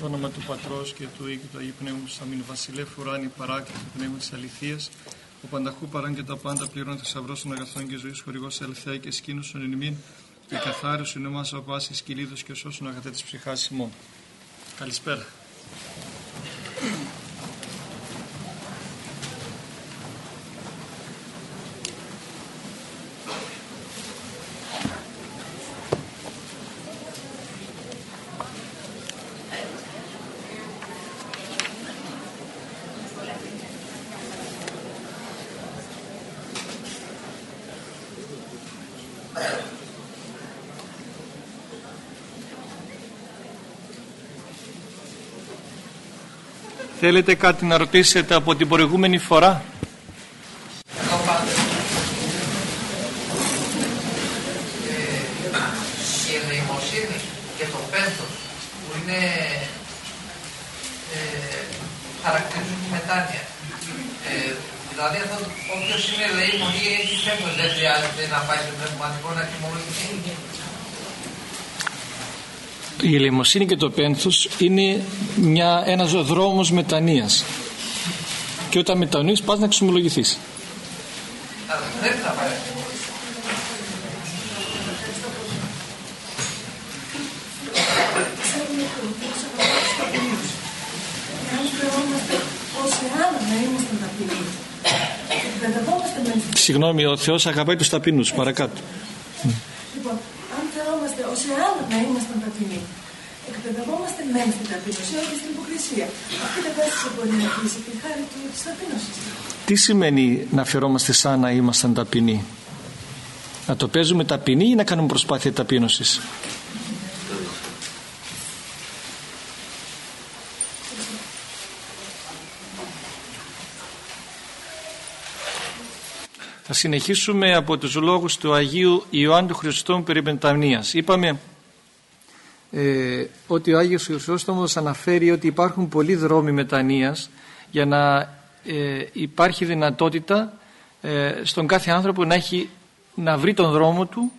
Στο όνομα του Πατρός και του Υιού και του Αγίου Πνεύματος Αμήν Βασιλεύ ουράνι παράκλητο πνεύμα της αληθείας ο πανταχού παράν και τα πάντα πληρώνει θησαυρό των αγαθών και ζωής χορηγός ελευθέα και σκήνωσον εν ημίν και καθάρισον εμάς από πάσης κυλίδος και σώσον αγαθέ της ψυχάς ημών. Καλησπέρα. Θέλετε κάτι να ρωτήσετε από την προηγούμενη φορά; η ελεημοσύνη και το πένθος που είναι ε, χαρακτηρίζουν τη μετάνοια. Ε, δηλαδή αυτό όποιος είναι ελεήμον ή έχει πένθος δεν χρειάζεται να πάει στο πνευματικό να τιμωρηθεί. Η ελεημοσύνη και το πένθος είναι μια, ένας δρόμος μετανοίας. Και όταν μετανοείς πας να ξομολογηθείς. Αλλά δεν πρέπει να πάει να τιμωρηθεί. Συγγνώμη, ο Θεός αγαπάει τους ταπεινούς. Παρακάτω. Λοιπόν, αν θεόμαστε ως εάν να ήμασταν ταπεινοί, εκπαιδευόμαστε μεν στην ταπείνωση, όχι στην υποκρισία. Αυτή η κατάσταση μπορεί να κλείσει τη χάρη του της ταπείνωσης. Τι σημαίνει να φερόμαστε σαν να ήμασταν ταπεινοί; Να το παίζουμε ταπεινοί ή να κάνουμε προσπάθεια ταπείνωσης; Θα συνεχίσουμε από τους λόγους του Αγίου Ιωάννου Χριστόμου περί Πενταμνίας. Είπαμε ε, ότι ο Άγιος Χρυσόστομος αναφέρει ότι υπάρχουν πολλοί δρόμοι μετανοίας για να ε, υπάρχει δυνατότητα ε, στον κάθε άνθρωπο να, έχει, να βρει τον δρόμο του,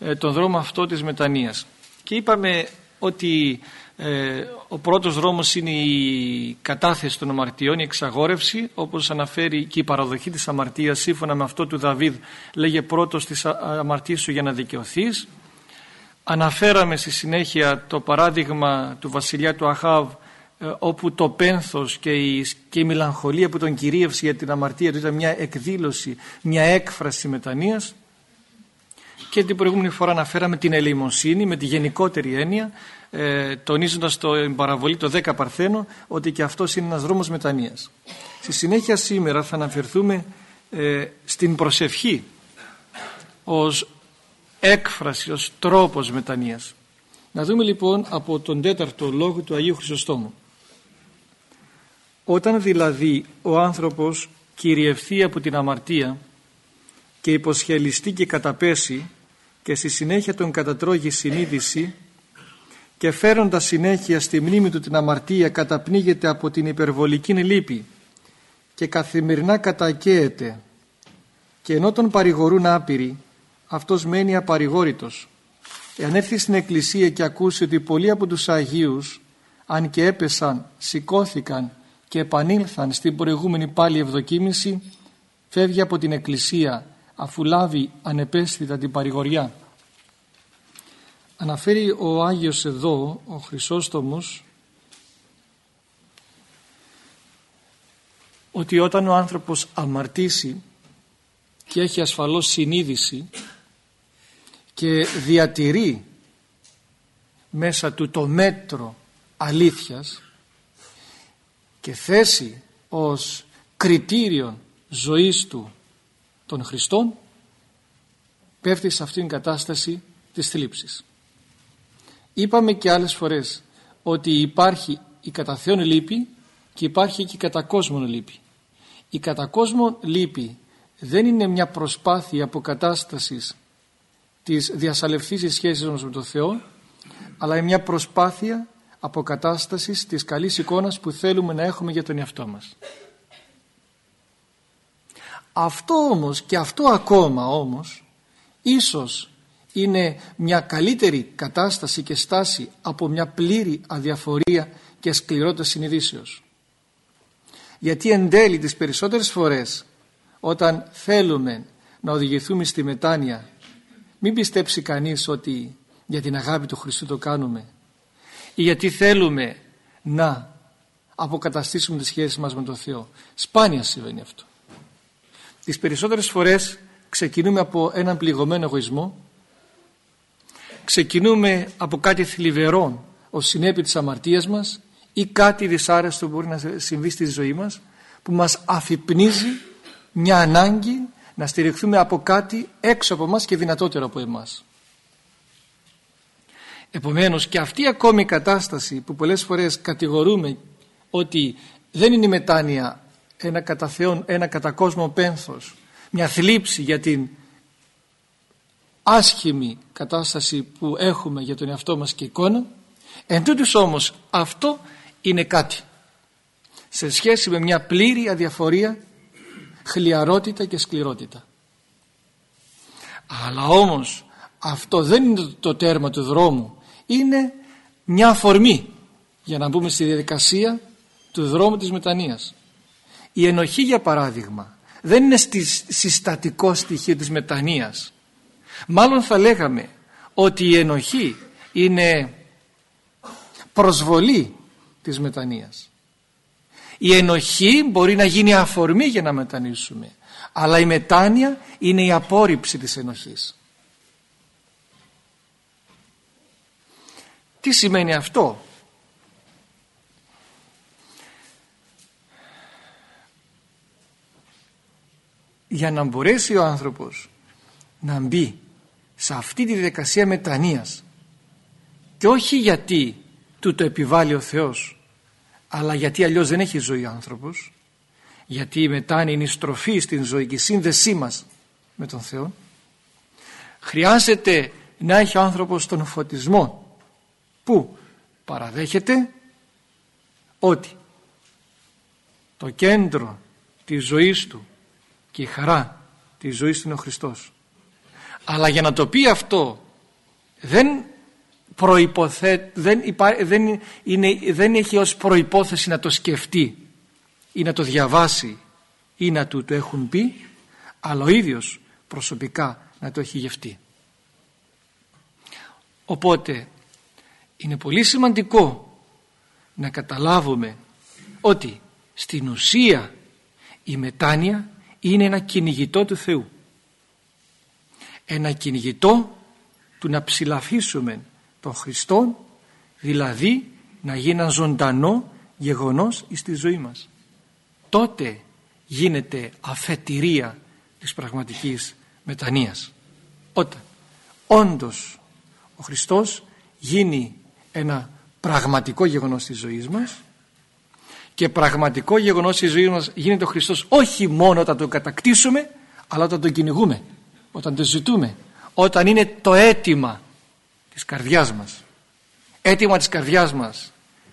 ε, τον δρόμο αυτό της μετανοίας. Και είπαμε ότι ε, ο πρώτος δρόμος είναι η κατάθεση των αμαρτιών, η εξαγόρευση όπως αναφέρει και η παραδοχή της αμαρτίας σύμφωνα με αυτό του Δαβίδ λέγε πρώτος της αμαρτίας σου για να δικαιωθείς αναφέραμε στη συνέχεια το παράδειγμα του βασιλιά του Αχάβ ε, όπου το πένθος και η, και η μελαγχολία που τον κυρίευσε για την αμαρτία του ήταν μια εκδήλωση, μια έκφραση μετανοίας και την προηγούμενη φορά αναφέραμε την ελεημοσύνη με τη γενικότερη έννοια ε, τονίζοντας το παραβολή το 10 Παρθένο ότι και αυτός είναι ένας δρόμος μετανοίας. Στη συνέχεια σήμερα θα αναφερθούμε ε, στην προσευχή ως έκφραση, ως τρόπος μετανοίας. Να δούμε λοιπόν από τον τέταρτο λόγο του Αγίου Χρυσοστόμου. Όταν δηλαδή ο άνθρωπος κυριευθεί από την αμαρτία και υποσχελιστεί και καταπέσει και στη συνέχεια τον κατατρώγει συνείδηση και φέροντας συνέχεια στη μνήμη του την αμαρτία καταπνίγεται από την υπερβολική λύπη και καθημερινά κατακαίεται και ενώ τον παρηγορούν άπειροι αυτός μένει απαρηγόρητος. Εάν έρθει στην εκκλησία και ακούσει ότι πολλοί από τους Αγίους αν και έπεσαν, σηκώθηκαν και επανήλθαν στην προηγούμενη πάλι ευδοκίμηση φεύγει από την εκκλησία αφού λάβει ανεπαίσθητα την παρηγοριά. Αναφέρει ο Άγιος εδώ, ο Χρυσόστομος, ότι όταν ο άνθρωπος αμαρτήσει και έχει ασφαλώς συνείδηση και διατηρεί μέσα του το μέτρο αλήθειας και θέσει ως κριτήριο ζωής του των Χριστών πέφτει σε αυτήν την κατάσταση της θλίψης. Είπαμε και άλλες φορές ότι υπάρχει η κατά Θεόν λύπη και υπάρχει και η κατά κόσμον λύπη. Η κατά κόσμον λύπη δεν είναι μια προσπάθεια αποκατάστασης της διασαλευθής σχέσης μας με τον Θεό αλλά είναι μια προσπάθεια αποκατάστασης της καλής εικόνας που θέλουμε να έχουμε για τον εαυτό μας. Αυτό όμως και αυτό ακόμα όμως ίσως είναι μια καλύτερη κατάσταση και στάση από μια πλήρη αδιαφορία και σκληρότητα συνειδήσεως. Γιατί εν τέλει τις περισσότερες φορές όταν θέλουμε να οδηγηθούμε στη μετάνοια μην πιστέψει κανείς ότι για την αγάπη του Χριστού το κάνουμε ή γιατί θέλουμε να αποκαταστήσουμε τις σχέσεις μας με τον Θεό. Σπάνια συμβαίνει αυτό. Τις περισσότερες φορές ξεκινούμε από έναν πληγωμένο εγωισμό ξεκινούμε από κάτι θλιβερό ως συνέπεια της αμαρτίας μας ή κάτι δυσάρεστο που μπορεί να συμβεί στη ζωή μας που μας αφυπνίζει μια ανάγκη να στηριχθούμε από κάτι έξω από μας και δυνατότερο από εμάς. Επομένως και αυτή ακόμη η κατάσταση που πολλές φορές κατηγορούμε ότι δεν είναι η μετάνοια ένα κατά Θεόν, ένα κατά κόσμο πένθος, μια θλίψη για την άσχημη κατάσταση που έχουμε για τον εαυτό μας και εικόνα, εν τούτης όμως αυτό είναι κάτι σε σχέση με μια πλήρη αδιαφορία, χλιαρότητα και σκληρότητα. Αλλά όμως αυτό δεν είναι το τέρμα του δρόμου, είναι μια αφορμή για να μπούμε στη διαδικασία του δρόμου της μετανοίας. Η ενοχή για παράδειγμα δεν είναι συστατικό στοιχείο της μετανοίας. Μάλλον θα λέγαμε ότι η ενοχή είναι προσβολή της μετανοίας. Η ενοχή μπορεί να γίνει αφορμή για να μετανήσουμε αλλά η μετάνοια είναι η απόρριψη της ενοχής. Τι σημαίνει αυτό; Για να μπορέσει ο άνθρωπος να μπει σε αυτή τη διαδικασία μετανοίας και όχι γιατί του το επιβάλλει ο Θεός αλλά γιατί αλλιώς δεν έχει ζωή ο άνθρωπος; Γιατί η μετάνοια είναι η στροφή στην ζωή και η σύνδεσή μας με τον Θεό; Χρειάζεται να έχει ο άνθρωπος τον φωτισμό. Που παραδέχεται ότι το κέντρο της ζωής του και η χαρά της ζωής του είναι ο Χριστός. Αλλά για να το πει αυτό δεν προϋποθέ, δεν, δεν, είναι, δεν έχει ως προϋπόθεση να το σκεφτεί ή να το διαβάσει ή να του το έχουν πει αλλά ο ίδιος προσωπικά να το έχει γευτεί. Οπότε είναι πολύ σημαντικό να καταλάβουμε ότι στην ουσία η μετάνοια είναι ένα κυνηγητό του Θεού. Ένα κυνηγητό του να ψηλαφίσουμε τον Χριστό, δηλαδή να γίνει ένα ζωντανό γεγονός στη ζωή μας. Τότε γίνεται αφετηρία της πραγματικής μετανοίας. Όταν όντως ο Χριστός γίνει ένα πραγματικό γεγονός της ζωής μας και πραγματικό γεγονός της ζωής μας γίνεται ο Χριστός όχι μόνο όταν τον κατακτήσουμε αλλά όταν τον κυνηγούμε, όταν τον ζητούμε, όταν είναι το αίτημα της καρδιάς μας. Αίτημα της καρδιάς μας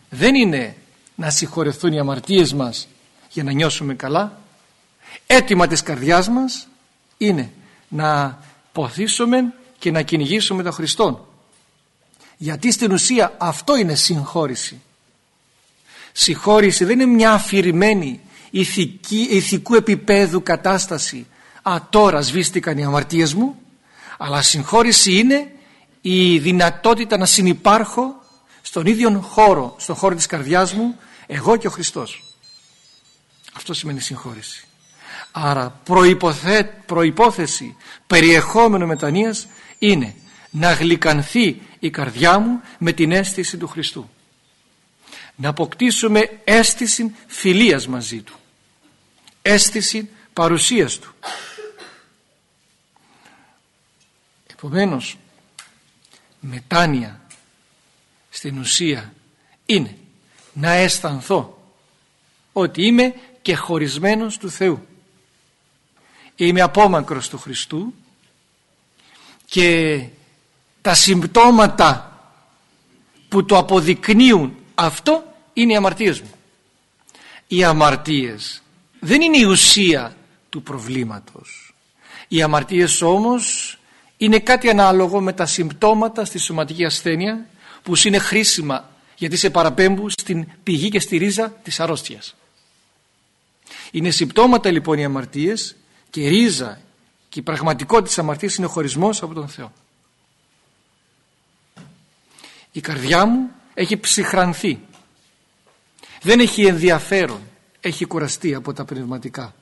δεν είναι να συγχωρεθούν οι αμαρτίες μας για να νιώσουμε καλά. Αίτημα της καρδιάς μας είναι να ποθήσουμε και να κυνηγήσουμε τον Χριστό. Γιατί στην ουσία αυτό είναι συγχώρηση. Συγχώρηση δεν είναι μια αφηρημένη ηθική, ηθικού επίπεδου κατάσταση. Α τώρα σβήστηκαν οι αμαρτίες μου. Αλλά συγχώρηση είναι η δυνατότητα να συνυπάρχω στον ίδιο χώρο, στον χώρο της καρδιάς μου, εγώ και ο Χριστός. Αυτό σημαίνει συγχώρηση. Άρα προϋποθέ, προϋπόθεση περιεχόμενο μετανοίας είναι να γλυκανθεί η καρδιά μου με την αίσθηση του Χριστού. Να αποκτήσουμε αίσθηση φιλίας μαζί Του. Αίσθηση παρουσίας Του. Επομένως, μετάνοια στην ουσία είναι να αισθανθώ ότι είμαι και χωρισμένος του Θεού. Είμαι απόμακρος του Χριστού και τα συμπτώματα που το αποδεικνύουν αυτό είναι οι αμαρτίες μου. Οι αμαρτίες δεν είναι η ουσία του προβλήματος. Οι αμαρτίες όμως είναι κάτι ανάλογο με τα συμπτώματα στη σωματική ασθένεια που είναι χρήσιμα γιατί σε παραπέμπουν στην πηγή και στη ρίζα της αρρώστιας. Είναι συμπτώματα λοιπόν οι αμαρτίες και η ρίζα και η πραγματικότητα της αμαρτίας είναι ο χωρισμός από τον Θεό. Η καρδιά μου έχει ψυχρανθεί. Δεν έχει ενδιαφέρον. Έχει κουραστεί από τα πνευματικά.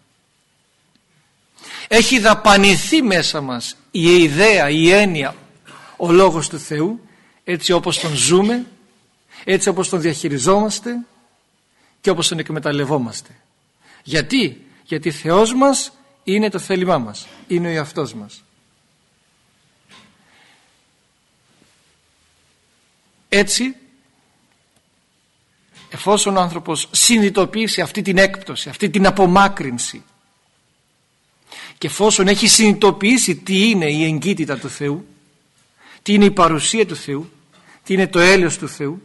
Έχει δαπανηθεί μέσα μας η ιδέα, η έννοια, ο λόγος του Θεού έτσι όπως τον ζούμε, έτσι όπως τον διαχειριζόμαστε και όπως τον εκμεταλλευόμαστε. Γιατί, γιατί Θεός μας είναι το θέλημά μας, είναι ο εαυτός μας. Έτσι, εφόσον ο άνθρωπος συνειδητοποιήσει αυτή την έκπτωση, αυτή την απομάκρυνση και εφόσον έχει συνειδητοποιήσει τι είναι η εγκύτητα του Θεού, τι είναι η παρουσία του Θεού, τι είναι το έλεος του Θεού,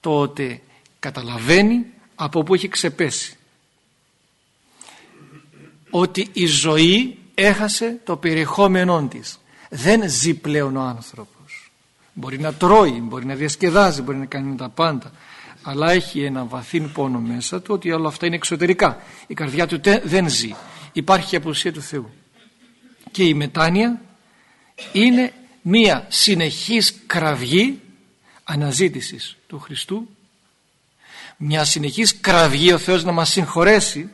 τότε καταλαβαίνει από πού έχει ξεπέσει. Ότι η ζωή έχασε το περιεχόμενό της. Δεν ζει πλέον ο άνθρωπος. Μπορεί να τρώει, μπορεί να διασκεδάζει, μπορεί να κάνει τα πάντα. Αλλά έχει ένα βαθύ πόνο μέσα του ότι όλα αυτά είναι εξωτερικά. Η καρδιά του δεν ζει. Υπάρχει η απουσία του Θεού. Και η μετάνοια είναι μία συνεχής κραυγή αναζήτησης του Χριστού μια συνεχής κραυγή ο Θεός να μας συγχωρέσει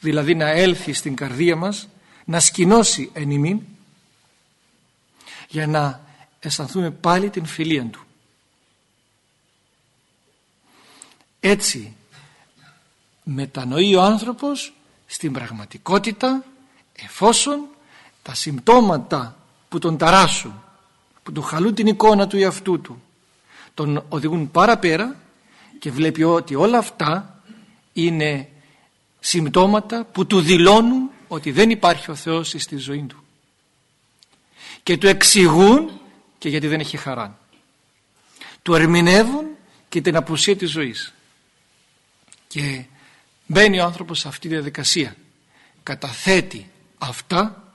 δηλαδή να έλθει στην καρδία μας να σκηνώσει εν ημίν για να αισθανθούμε πάλι την φιλία Του. Έτσι μετανοεί ο άνθρωπος στην πραγματικότητα εφόσον τα συμπτώματα που τον ταράσουν που του χαλούν την εικόνα του εαυτού του τον οδηγούν παραπέρα και βλέπει ότι όλα αυτά είναι συμπτώματα που του δηλώνουν ότι δεν υπάρχει ο Θεός στη ζωή του. Και του εξηγούν και γιατί δεν έχει χαρά. Του ερμηνεύουν και την απουσία της ζωής και μπαίνει ο άνθρωπος σε αυτή τη διαδικασία. Καταθέτει αυτά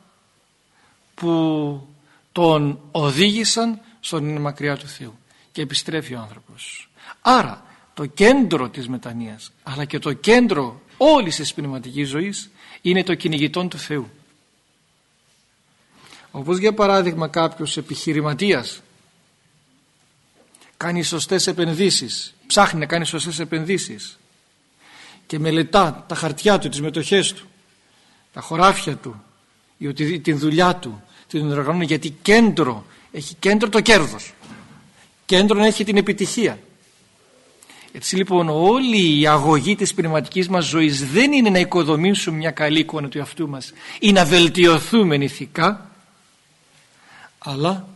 που τον οδήγησαν στον είναι μακριά του Θεού. Και επιστρέφει ο άνθρωπος. Άρα το κέντρο της μετανοίας αλλά και το κέντρο όλης της πνευματικής ζωής είναι το κυνηγητόν του Θεού. Όπως για παράδειγμα κάποιος επιχειρηματίας κάνει σωστές επενδύσεις ψάχνει να κάνει σωστές επενδύσεις και μελετά τα χαρτιά του, τις μετοχές του τα χωράφια του ή την δουλειά του την οργανώνει γιατί κέντρο έχει κέντρο το κέρδος. Κέντρο έχει την επιτυχία. Έτσι λοιπόν όλη η αγωγή της πνευματικής μας ζωής δεν είναι να οικοδομήσουμε μια καλή εικόνα του εαυτού μας ή να βελτιωθούμε ηθικά αλλά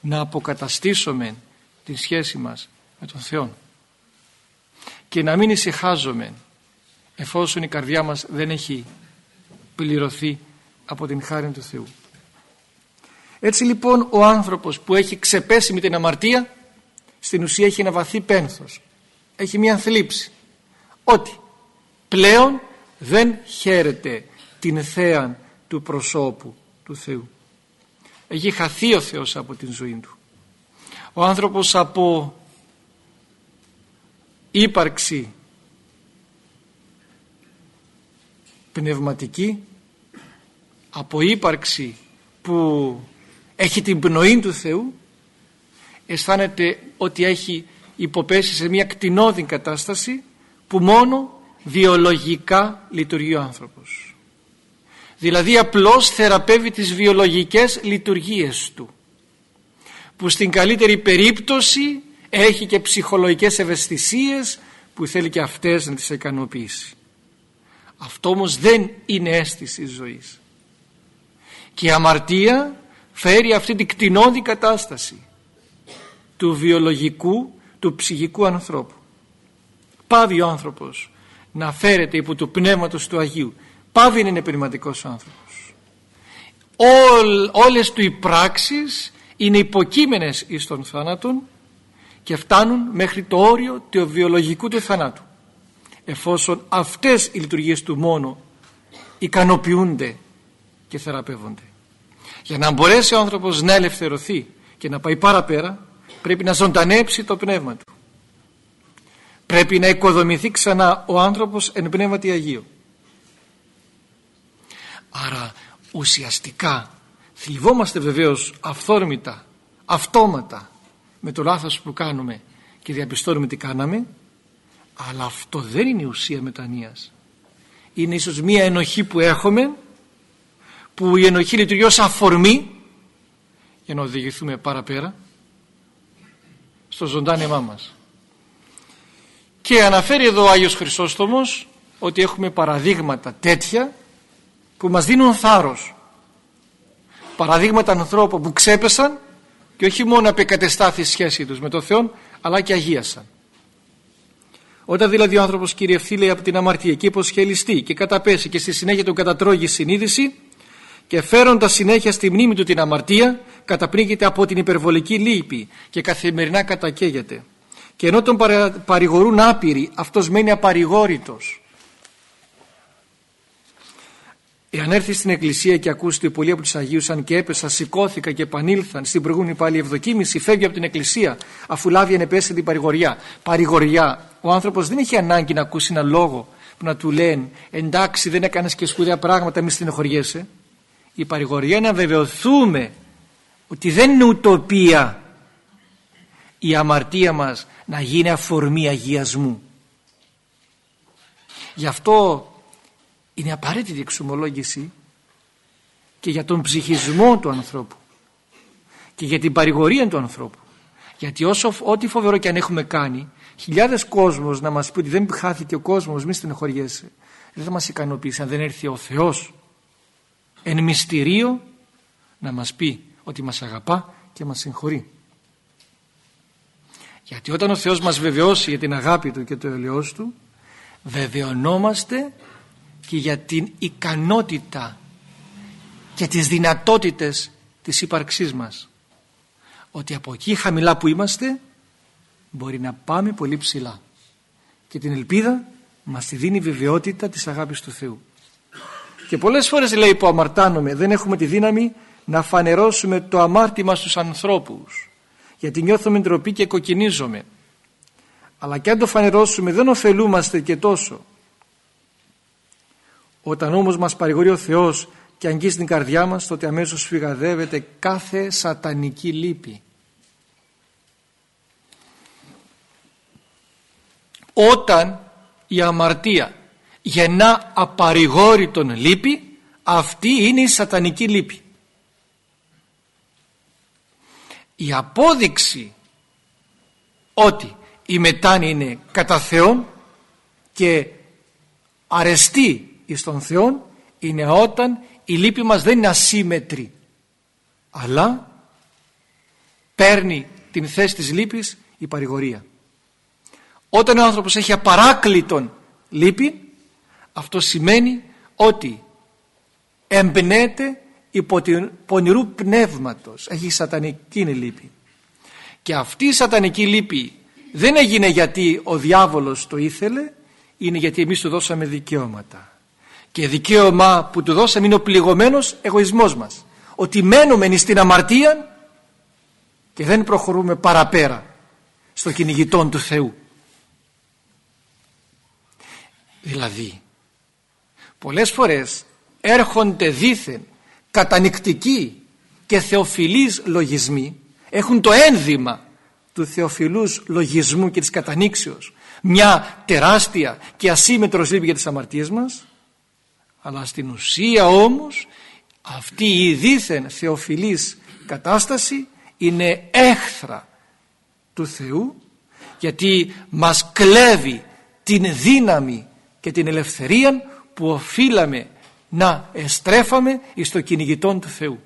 να αποκαταστήσουμε τη σχέση μας με τον Θεό και να μην ησυχάζουμε εφόσον η καρδιά μας δεν έχει πληρωθεί από την χάρη του Θεού. Έτσι λοιπόν ο άνθρωπος που έχει ξεπέσει με την αμαρτία στην ουσία έχει ένα βαθύ πένθος. Έχει μια θλίψη. Ότι πλέον δεν χαίρεται την θέα του προσώπου του Θεού. Έχει χαθεί ο Θεός από την ζωή του. Ο άνθρωπος από ύπαρξη πνευματική από ύπαρξη που έχει την πνοή του Θεού αισθάνεται ότι έχει υποπέσει σε μια κτηνόδη κατάσταση που μόνο βιολογικά λειτουργεί ο άνθρωπος. Δηλαδή απλώς θεραπεύει τις βιολογικές λειτουργίες του που στην καλύτερη περίπτωση έχει και ψυχολογικές ευαισθησίες που θέλει και αυτές να τις ικανοποιήσει. Αυτό όμως δεν είναι αίσθηση ζωής. Και η αμαρτία φέρει αυτή την κτηνόδη κατάσταση του βιολογικού του ψυχικού ανθρώπου. Πάβει ο άνθρωπος να φέρεται υπό του πνεύματος του Αγίου. Πάβει να είναι πνευματικός άνθρωπος. Όλ, όλες του οι πράξεις είναι υποκείμενες εις τον θάνατον και φτάνουν μέχρι το όριο του βιολογικού του θανάτου. Εφόσον αυτές οι λειτουργίες του μόνο ικανοποιούνται και θεραπεύονται. Για να μπορέσει ο άνθρωπος να ελευθερωθεί και να πάει παραπέρα πρέπει να ζωντανέψει το πνεύμα του. Πρέπει να οικοδομηθεί ξανά ο άνθρωπος εν πνεύματι Αγίου. Άρα ουσιαστικά θλιβόμαστε βεβαίως αυθόρμητα, αυτόματα με το λάθος που κάνουμε και διαπιστώνουμε τι κάναμε αλλά αυτό δεν είναι η ουσία μετανοίας. Είναι ίσως μία ενοχή που έχουμε που η ενοχή λειτουργεί ως αφορμή για να οδηγηθούμε παραπέρα στο ζωντάνεμά μας. Και αναφέρει εδώ ο Άγιος Χρυσόστομος ότι έχουμε παραδείγματα τέτοια που μας δίνουν θάρρος. Παραδείγματα ανθρώπων που ξέπεσαν και όχι μόνο απεκατεστάθη η σχέση τους με τον Θεό αλλά και αγίασαν. Όταν δηλαδή ο άνθρωπος κυριευθεί λέει από την αμαρτία και υποσχελιστεί και καταπέσει και στη συνέχεια τον κατατρώγει συνείδηση και φέροντας συνέχεια στη μνήμη του την αμαρτία καταπνίγεται από την υπερβολική λύπη και καθημερινά κατακαίγεται. Και ενώ τον παρηγορούν άπειροι αυτός μένει απαρηγόρητος. Εάν έρθει στην εκκλησία και ακούσει ότι πολλοί από τους Αγίους αν και έπεσα σηκώθηκα και επανήλθαν στην προηγούμενη πάλι ευδοκίμηση φεύγει από την εκκλησία αφού λάβει ανεπέσει την παρηγοριά. Παρηγοριά. Ο άνθρωπος δεν έχει ανάγκη να ακούσει ένα λόγο που να του λένε εντάξει δεν έκανες και σπουδαία πράγματα μη στενοχωριέσαι η παρηγορία είναι να βεβαιωθούμε ότι δεν είναι ουτοπία η αμαρτία μας να γίνει αφορμή αγιασμού. Γι' αυτό είναι απαραίτητη εξομολόγηση και για τον ψυχισμό του ανθρώπου και για την παρηγορία του ανθρώπου. Γιατί όσο ό,τι φοβερό και αν έχουμε κάνει, χιλιάδες κόσμος να μας πει ότι δεν χάθηκε ο κόσμος, μη στενοχωριέσαι. Δεν θα μας ικανοποιήσει αν δεν έρθει ο Θεός εν μυστηρίο να μας πει ότι μας αγαπά και μας συγχωρεί. Γιατί όταν ο Θεός μας βεβαιώσει για την αγάπη Του και το ελαιός Του βεβαιωνόμαστε και για την ικανότητα και τις δυνατότητες της ύπαρξής μας. Ότι από εκεί χαμηλά που είμαστε μπορεί να πάμε πολύ ψηλά. Και την ελπίδα μας τη δίνει η βεβαιότητα της αγάπης του Θεού. Και πολλές φορές λέει που αμαρτάνομαι δεν έχουμε τη δύναμη να φανερώσουμε το αμάρτημα στους ανθρώπους γιατί νιώθουμε ντροπή και κοκκινίζομαι. Αλλά και αν το φανερώσουμε δεν ωφελούμαστε και τόσο. Όταν όμως μας παρηγορεί ο Θεός και αγγίζει την καρδιά μας τότε αμέσως φυγαδεύεται κάθε σατανική λύπη. Όταν η αμαρτία γεννά απαρηγόρητον λύπη αυτή είναι η σατανική λύπη. Η απόδειξη ότι η μετάνοια είναι κατά Θεόν και αρεστή εις τον Θεόν είναι όταν η λύπη μας δεν είναι ασύμετρη αλλά παίρνει την θέση της λύπης η παρηγορία όταν ο άνθρωπος έχει απαράκλητον λύπη αυτό σημαίνει ότι εμπνέεται υπό την πονηρού πνεύματος. Έχει σατανική λύπη. Και αυτή η σατανική λύπη δεν έγινε γιατί ο διάβολος το ήθελε, είναι γιατί εμείς του δώσαμε δικαιώματα. Και δικαίωμα που του δώσαμε είναι ο πληγωμένος εγωισμός μας. Ότι μένουμε στην αμαρτία και δεν προχωρούμε παραπέρα στο κυνηγητόν του Θεού. Δηλαδή πολλές φορές έρχονται δήθεν κατανικτικοί και θεοφιλείς λογισμοί έχουν το ένδυμα του θεοφιλούς λογισμού και της κατανήξεως. Μια τεράστια και ασύμετρος λύπη για τις αμαρτίες μας αλλά στην ουσία όμως αυτή η δήθεν θεοφιλής κατάσταση είναι έχθρα του Θεού γιατί μας κλέβει την δύναμη και την ελευθερία που οφείλαμε να εστρέφαμε εις το κυνηγητόν του Θεού.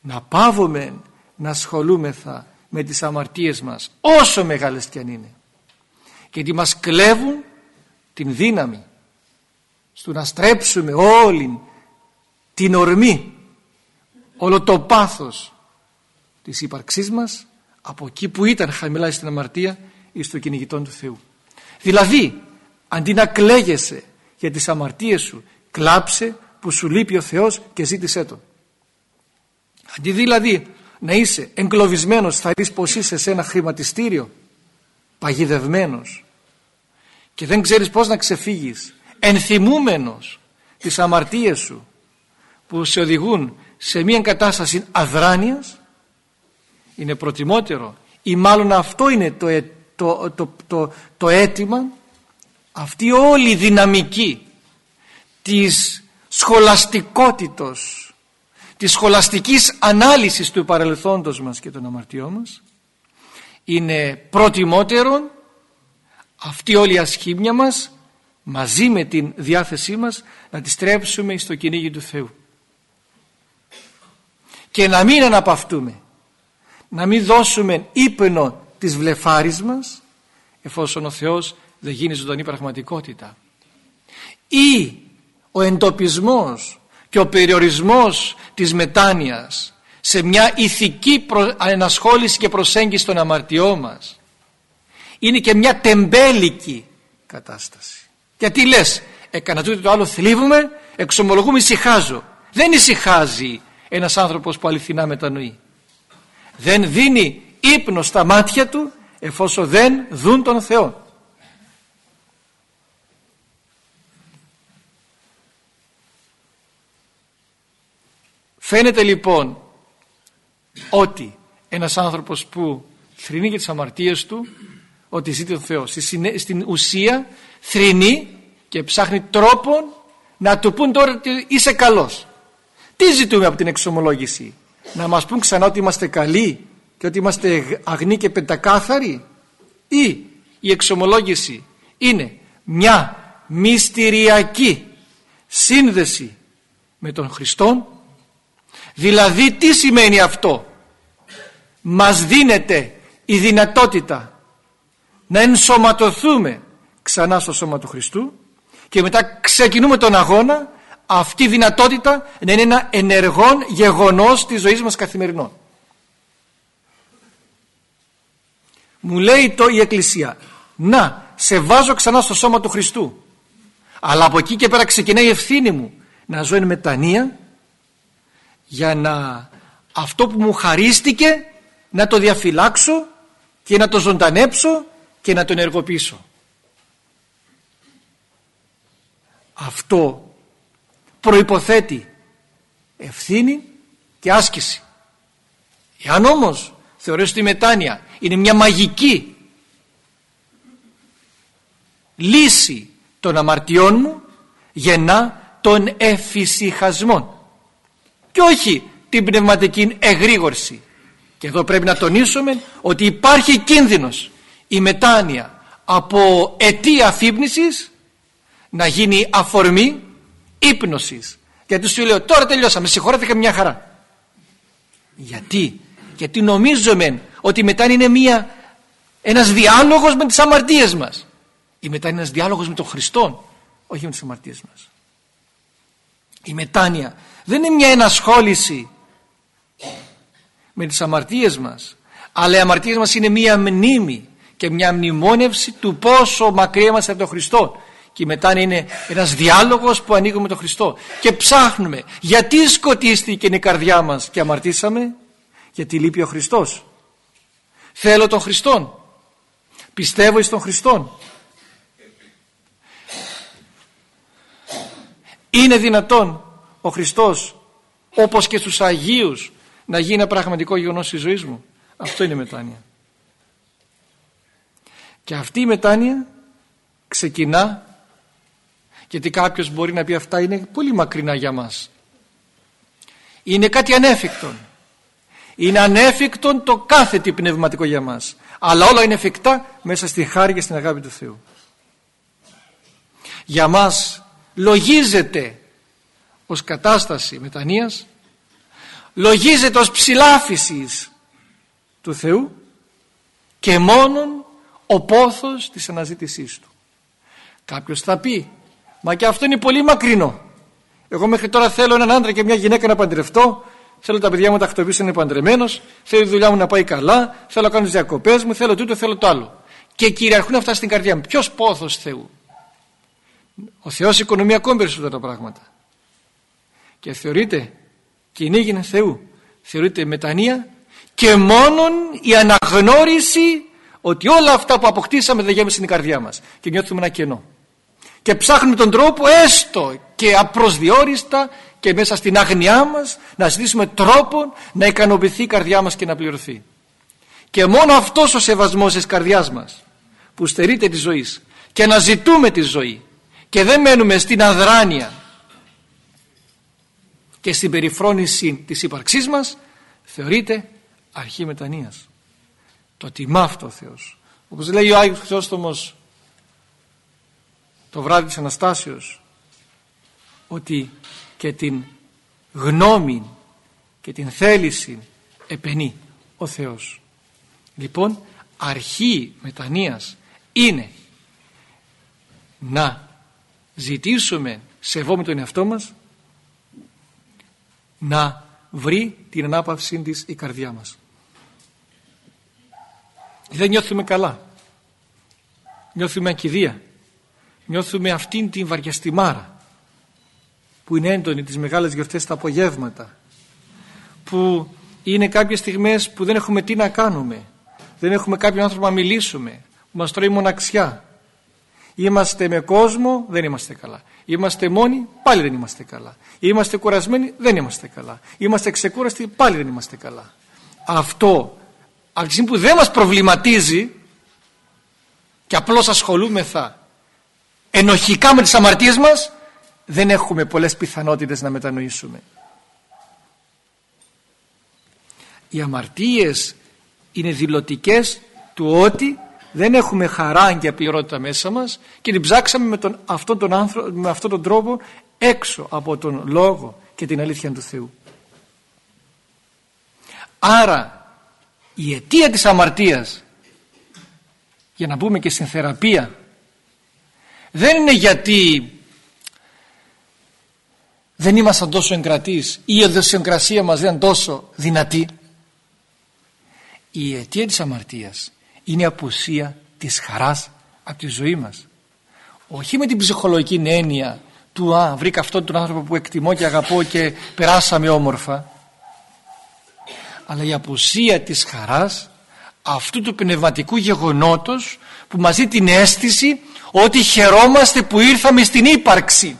Να πάβουμε να ασχολούμεθα με τις αμαρτίες μας όσο μεγάλες κι αν είναι γιατί μας κλέβουν την δύναμη στο να στρέψουμε όλη την ορμή όλο το πάθος της ύπαρξής μας από εκεί που ήταν χαμηλά στην αμαρτία εις το κυνηγητόν του Θεού. Δηλαδή, αντί να κλαίγεσαι για τις αμαρτίες σου, κλάψε που σου λείπει ο Θεός και ζήτησέ Τον. Αντί δηλαδή να είσαι εγκλωβισμένος θα δεις πως είσαι σε ένα χρηματιστήριο παγιδευμένος και δεν ξέρεις πώς να ξεφύγεις ενθυμούμενος τις αμαρτίες σου που σε οδηγούν σε μια κατάσταση αδράνειας είναι προτιμότερο ή μάλλον αυτό είναι το, ε, το, το, το, το αίτημα αυτή όλη η δυναμική της σχολαστικότητος της σχολαστικής ανάλυσης του παρελθόντος μας και των αμαρτιών μας είναι προτιμότερο αυτή όλη η ασχήμια μας μαζί με την διάθεσή μας να τη στρέψουμε στο κυνήγι του Θεού. Και να μην αναπαυτούμε να μην δώσουμε ύπνο της βλεφάρης μας εφόσον ο Θεός δεν γίνει ζωντανή πραγματικότητα. Ή ο εντοπισμός και ο περιορισμός της μετάνοιας σε μια ηθική ενασχόληση και προσέγγιση των αμαρτιών μας. Είναι και μια τεμπέλικη κατάσταση. Γιατί λες έκανα τούτο το άλλο θλίβουμε εξομολογούμε ησυχάζω δεν ησυχάζει ένας άνθρωπος που αληθινά μετανοεί. Δεν δίνει ύπνο στα μάτια του εφόσον δεν δουν τον Θεό. Φαίνεται λοιπόν ότι ένας άνθρωπος που θρυνεί για τις αμαρτίες του ότι ζητεί τον Θεό. Στην ουσία θρυνεί και ψάχνει τρόπον να του πούν τώρα ότι είσαι καλός. Τι ζητούμε από την εξομολόγηση; Να μας πούν ξανά ότι είμαστε καλοί; Και ότι είμαστε αγνοί και πεντακάθαροι ή η εξομολόγηση είναι μια μυστηριακή σύνδεση με τον Χριστό δηλαδή τι σημαίνει αυτό; Μας δίνεται η δυνατότητα να ενσωματωθούμε ξανά στο σώμα του Χριστού και μετά ξεκινούμε τον αγώνα αυτή η δυνατότητα να είναι ένα ενεργόν γεγονός της ζωής μας καθημερινών. Μου λέει το η Εκκλησία να σε βάζω ξανά στο σώμα του Χριστού αλλά από εκεί και πέρα ξεκινάει η ευθύνη μου να ζω εν μετανία για να αυτό που μου χαρίστηκε να το διαφυλάξω και να το ζωντανέψω και να το ενεργοποιήσω. Αυτό προϋποθέτει ευθύνη και άσκηση. Εάν όμως θεωρείς ότι η μετάνοια είναι μια μαγική λύση των αμαρτιών μου γεννά τον εφησυχασμό και όχι την πνευματική εγρήγορση. Και εδώ πρέπει να τονίσουμε ότι υπάρχει κίνδυνος η μετάνοια από αιτία αφύπνισης να γίνει αφορμή ύπνωσης. Γιατί σου λέω τώρα τελειώσαμε, συγχωρέθηκα και μια χαρά. Γιατί, γιατί νομίζουμε ότι η μετάνοια είναι μια, ένας διάλογος με τις αμαρτίες μας. Η μετάνοια είναι ένας διάλογος με τον Χριστό, όχι με τις αμαρτίες μας. Η μετάνοια δεν είναι μια ενασχόληση με τις αμαρτίες μας αλλά οι αμαρτίες μας είναι μια μνήμη και μια μνημόνευση του πόσο μακριά είμαστε από τον Χριστό και μετά είναι ένας διάλογος που ανοίγουμε με τον Χριστό και ψάχνουμε γιατί σκοτίστηκε η καρδιά μας και αμαρτήσαμε; Γιατί λείπει ο Χριστός θέλω τον Χριστόν πιστεύω εις τον Χριστόν είναι δυνατόν ο Χριστός όπως και στους Αγίους να γίνει ένα πραγματικό γεγονός της ζωής μου. Αυτό είναι η μετάνοια. Και αυτή η μετάνοια ξεκινά γιατί κάποιος μπορεί να πει αυτά είναι πολύ μακρινά για μας. Είναι κάτι ανέφικτον. Είναι ανέφικτον το κάθε τι πνευματικό για μας. Αλλά όλα είναι εφικτά μέσα στη χάρη και στην αγάπη του Θεού. Για μας λογίζεται ως κατάσταση μετανοίας λογίζεται ως ψηλάφισης του Θεού και μόνον ο πόθος της αναζήτησής του. Κάποιος θα πει μα και αυτό είναι πολύ μακρινό. Εγώ μέχρι τώρα θέλω έναν άντρα και μια γυναίκα να παντρευτώ Θέλω τα παιδιά μου να τακτοποιήσω να είναι παντρεμένος. Θέλω η δουλειά μου να πάει καλά. Θέλω να κάνω τις διακοπές μου. Θέλω τούτο, θέλω το άλλο. Και κυριαρχούν αυτά στην καρδιά μου. Ποιος πόθος Θεού. Ο Θεός οικονομεί ακόμη περισσότερα πράγματα. και θεωρείται κυνήγινε Θεού θεωρείται μετανία και μόνον η αναγνώριση ότι όλα αυτά που αποκτήσαμε δεν γέμισαν την καρδιά μας και νιώθουμε ένα κενό και ψάχνουμε τον τρόπο έστω και απροσδιόριστα και μέσα στην άγνοιά μας να ζητήσουμε τρόπο να ικανοποιηθεί η καρδιά μας και να πληρωθεί και μόνο αυτός ο σεβασμός της καρδιάς μας που στερείται τη ζωής και να ζητούμε τη ζωή και δεν μένουμε στην αδράνεια και στην περιφρόνηση της ύπαρξής μας θεωρείται αρχή μετανοίας. Το τιμά αυτό ο Θεός. Όπως λέει ο Άγιος Χρυσόστομος το βράδυ της Αναστάσεως ότι και την γνώμη και την θέληση επενεί ο Θεός. Λοιπόν αρχή μετανοίας είναι να ζητήσουμε σεβόμαι τον εαυτό μας να βρει την ανάπαυσή της η καρδιά μας. Δεν νιώθουμε καλά. Νιώθουμε ακιδεία. Νιώθουμε αυτήν την βαριαστημάρα που είναι έντονη τις μεγάλες γιορτές τα απογεύματα που είναι κάποιες στιγμές που δεν έχουμε τι να κάνουμε δεν έχουμε κάποιον άνθρωπο να μιλήσουμε που μας τρώει μοναξιά είμαστε με κόσμο δεν είμαστε καλά Είμαστε μόνοι, πάλι δεν είμαστε καλά. Είμαστε κουρασμένοι, δεν είμαστε καλά. Είμαστε ξεκούραστοι, πάλι δεν είμαστε καλά. Αυτό, από τη στιγμή που δεν μας προβληματίζει και απλώς ασχολούμεθα ενοχικά με τις αμαρτίες μας, δεν έχουμε πολλές πιθανότητες να μετανοήσουμε. Οι αμαρτίες είναι δηλωτικές του ότι δεν έχουμε χαρά και απληρότητα μέσα μας και την ψάξαμε με, τον, αυτόν, τον άνθρω, με αυτόν τον τρόπο έξω από τον λόγο και την αλήθεια του Θεού. Άρα η αιτία της αμαρτίας για να μπούμε και στην θεραπεία δεν είναι γιατί δεν ήμασταν τόσο εγκρατείς. Ή η ιδιοσυγκρασία μας δεν ήταν τόσο δυνατή. Η αιτία της αμαρτίας είναι η απουσία της χαράς από τη ζωή μας. Όχι με την ψυχολογική έννοια του «Α, βρήκα αυτόν τον άνθρωπο που εκτιμώ και αγαπώ και περάσαμε όμορφα» αλλά η απουσία της χαράς αυτού του πνευματικού γεγονότος που μας την αίσθηση ότι χαιρόμαστε που ήρθαμε στην ύπαρξη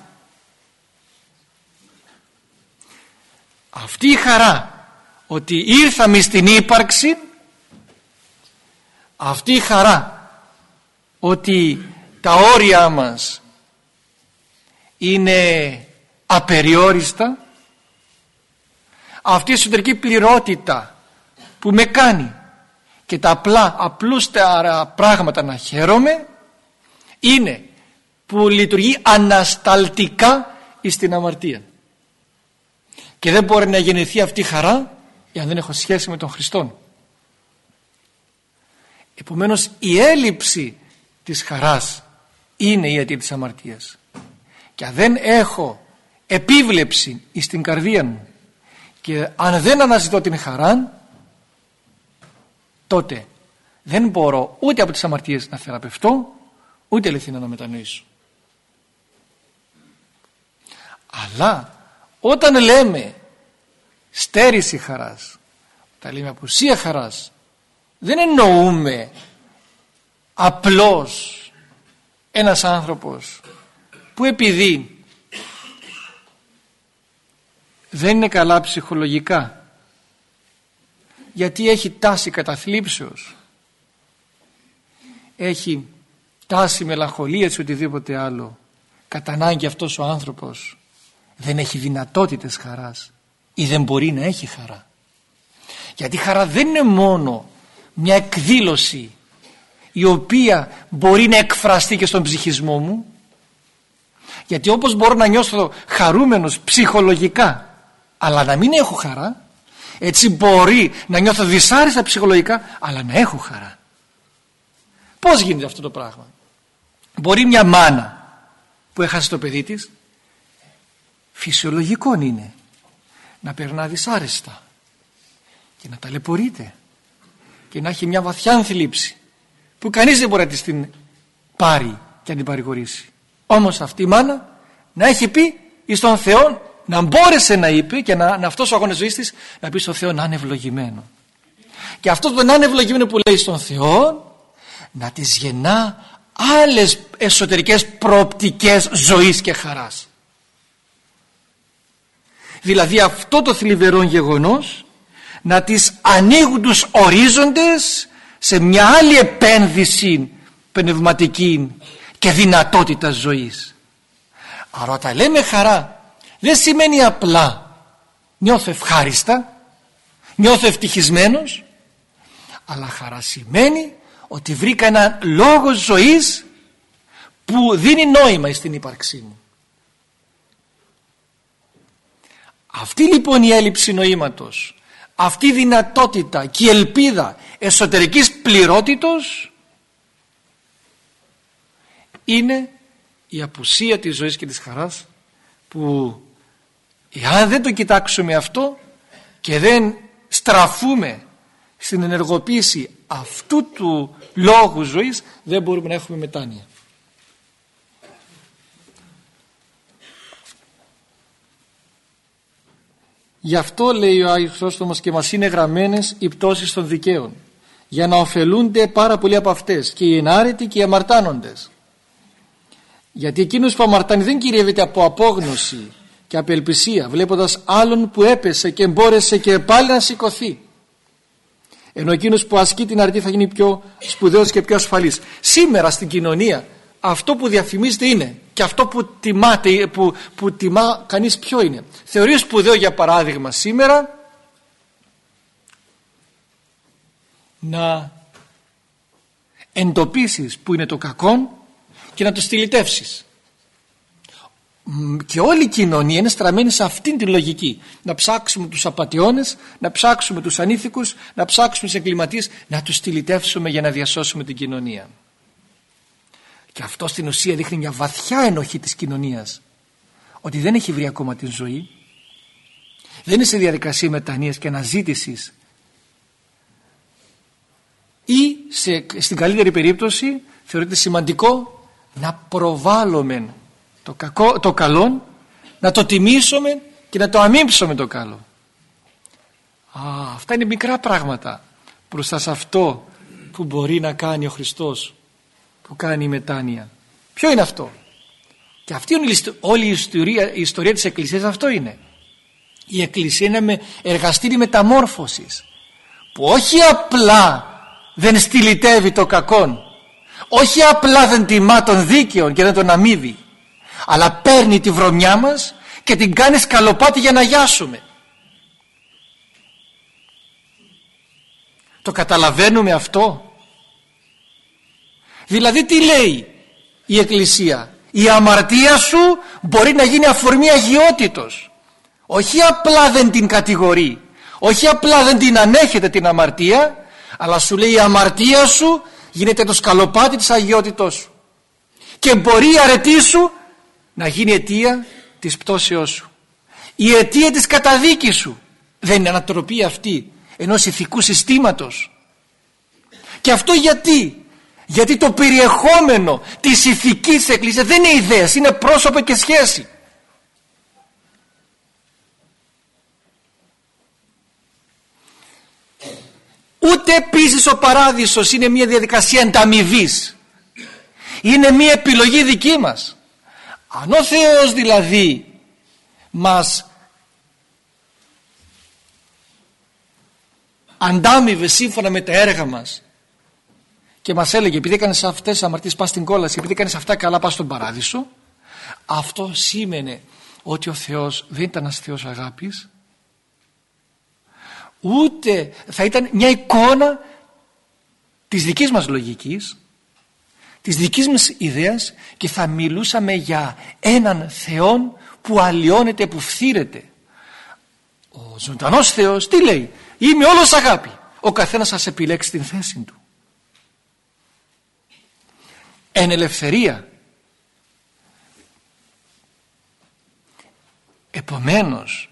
αυτή η χαρά ότι ήρθαμε στην ύπαρξη αυτή η χαρά ότι τα όρια μας είναι απεριόριστα αυτή η εσωτερική πληρότητα που με κάνει και τα απλά απλούστερα πράγματα να χαίρομαι είναι που λειτουργεί ανασταλτικά στην αμαρτία και δεν μπορεί να γεννηθεί αυτή η χαρά εάν δεν έχω σχέση με τον Χριστόν Επομένως η έλλειψη της χαράς είναι η αιτία της αμαρτίας. Και αν δεν έχω επίβλεψη στην καρδία μου και αν δεν αναζητώ την χαρά τότε δεν μπορώ ούτε από τις αμαρτίες να θεραπευτώ ούτε αληθινά να μετανοήσω. Αλλά όταν λέμε στέρηση χαράς, όταν λέμε απουσία χαράς δεν εννοούμε απλώς ένας άνθρωπος που επειδή δεν είναι καλά ψυχολογικά γιατί έχει τάση καταθλίψεως έχει τάση μελαγχολίας ή οτιδήποτε άλλο κατά ανάγκη αυτός ο άνθρωπος δεν έχει δυνατότητες χαράς ή δεν μπορεί να έχει χαρά. Γιατί χαρά δεν είναι μόνο μια εκδήλωση η οποία μπορεί να εκφραστεί και στον ψυχισμό μου. Γιατί όπως μπορώ να νιώσω χαρούμενος ψυχολογικά αλλά να μην έχω χαρά έτσι μπορεί να νιώθω δυσάρεστα ψυχολογικά αλλά να έχω χαρά. Πως γίνεται αυτό το πράγμα; Μπορεί μια μάνα που έχασε το παιδί της φυσιολογικό είναι να περνά δυσάρεστα και να ταλαιπωρείται και να έχει μια βαθιά θλίψη που κανείς δεν μπορεί να την πάρει και να την παρηγορήσει. Όμως αυτή η μάνα να έχει πει εις τον Θεό να μπόρεσε να είπε και να, να αυτός ο αγώνας ζωής της να πει στον Θεό να είναι ευλογημένο και αυτό το να είναι ευλογημένο που λέει στον Θεό να της γεννά άλλες εσωτερικές προοπτικές ζωής και χαράς δηλαδή αυτό το θλιβερό γεγονός να τις ανοίγουν τους ορίζοντες σε μια άλλη επένδυση πνευματική και δυνατότητα ζωής. Άρα όταν λέμε χαρά δεν σημαίνει απλά νιώθω ευχάριστα νιώθω ευτυχισμένος αλλά χαρά σημαίνει ότι βρήκα ένα λόγο ζωής που δίνει νόημα στην ύπαρξή μου αυτή λοιπόν η έλλειψη νοήματος αυτή η δυνατότητα και η ελπίδα εσωτερικής πληρότητος είναι η απουσία της ζωής και της χαράς που εάν δεν το κοιτάξουμε αυτό και δεν στραφούμε στην ενεργοποίηση αυτού του λόγου ζωής δεν μπορούμε να έχουμε μετάνοια. Γι' αυτό λέει ο Άγιος Χρόστομος και μας είναι γραμμένες οι πτώσεις των δικαίων για να ωφελούνται πάρα πολλοί από αυτές και οι ενάρετοι και οι αμαρτάνοντες. Γιατί εκείνος που αμαρτάνει δεν κυριεύεται από απόγνωση και απελπισία βλέποντας άλλον που έπεσε και μπόρεσε και πάλι να σηκωθεί. Ενώ εκείνος που ασκεί την αρτή θα γίνει πιο σπουδαίος και πιο ασφαλής. Σήμερα στην κοινωνία αυτό που διαφημίζεται είναι και αυτό που, τιμάται, που, που τιμά κανείς ποιο είναι. Θεωρεί σπουδαίο για παράδειγμα σήμερα να εντοπίσεις που είναι το κακό και να το στυλιτεύσεις. Και όλη η κοινωνία είναι στραμμένη σε αυτήν την λογική. Να ψάξουμε τους απαταιώνες να ψάξουμε τους ανήθικους να ψάξουμε τους εγκληματίες να τους στυλιτεύσουμε για να διασώσουμε την κοινωνία και αυτό στην ουσία δείχνει μια βαθιά ενοχή της κοινωνίας. Ότι δεν έχει βρει ακόμα την ζωή. Δεν είναι σε διαδικασία μετανοίας και αναζήτησης. Ή σε, στην καλύτερη περίπτωση θεωρείται σημαντικό να προβάλλουμε το, κακό, το καλό να το τιμήσουμε και να το αμύψουμε το καλό. Α, αυτά είναι μικρά πράγματα μπροστά σε αυτό που μπορεί να κάνει ο Χριστός που κάνει η μετάνοια. Ποιο είναι αυτό; Και αυτή είναι όλη η ιστορία, η ιστορία της Εκκλησίας αυτό είναι. Η Εκκλησία είναι με εργαστήρι μεταμόρφωσης που όχι απλά δεν στυλιτεύει το κακόν όχι απλά δεν τιμά τον δίκαιο και δεν τον αμείβει αλλά παίρνει τη βρωμιά μας και την κάνει σκαλοπάτι για να γιάσουμε. Το καταλαβαίνουμε αυτό; Δηλαδή τι λέει η Εκκλησία; Η αμαρτία σου μπορεί να γίνει αφορμή αγιότητος. Όχι απλά δεν την κατηγορεί. Όχι απλά δεν την ανέχεται την αμαρτία αλλά σου λέει η αμαρτία σου γίνεται το σκαλοπάτι της αγιότητός σου. Και μπορεί η αρετή σου να γίνει αιτία της πτώσεώς σου. Η αιτία της καταδίκης σου δεν είναι ανατροπή αυτή ενός ηθικού συστήματος. Και αυτό γιατί; Γιατί το περιεχόμενο της ηθικής εκκλησίας δεν είναι ιδέες είναι πρόσωπο και σχέση. Ούτε επίσης ο παράδεισος είναι μια διαδικασία ανταμοιβής είναι μια επιλογή δική μας. Αν ο Θεός δηλαδή μας αντάμιβε σύμφωνα με τα έργα μας και μας έλεγε επειδή έκανες αυτές τις αμαρτίες πας στην κόλαση. Επειδή έκανες αυτά καλά πας στον παράδεισο αυτό σήμαινε ότι ο Θεός δεν ήταν ένας Θεός αγάπης. Ούτε θα ήταν μια εικόνα της δικής μας λογικής της δικής μας ιδέας και θα μιλούσαμε για έναν Θεό που αλλοιώνεται, που φθήρεται. Ο ζωντανός Θεός τι λέει; Είμαι όλος αγάπη. Ο καθένας σας επιλέξει την θέση του εν ελευθερία. Επομένως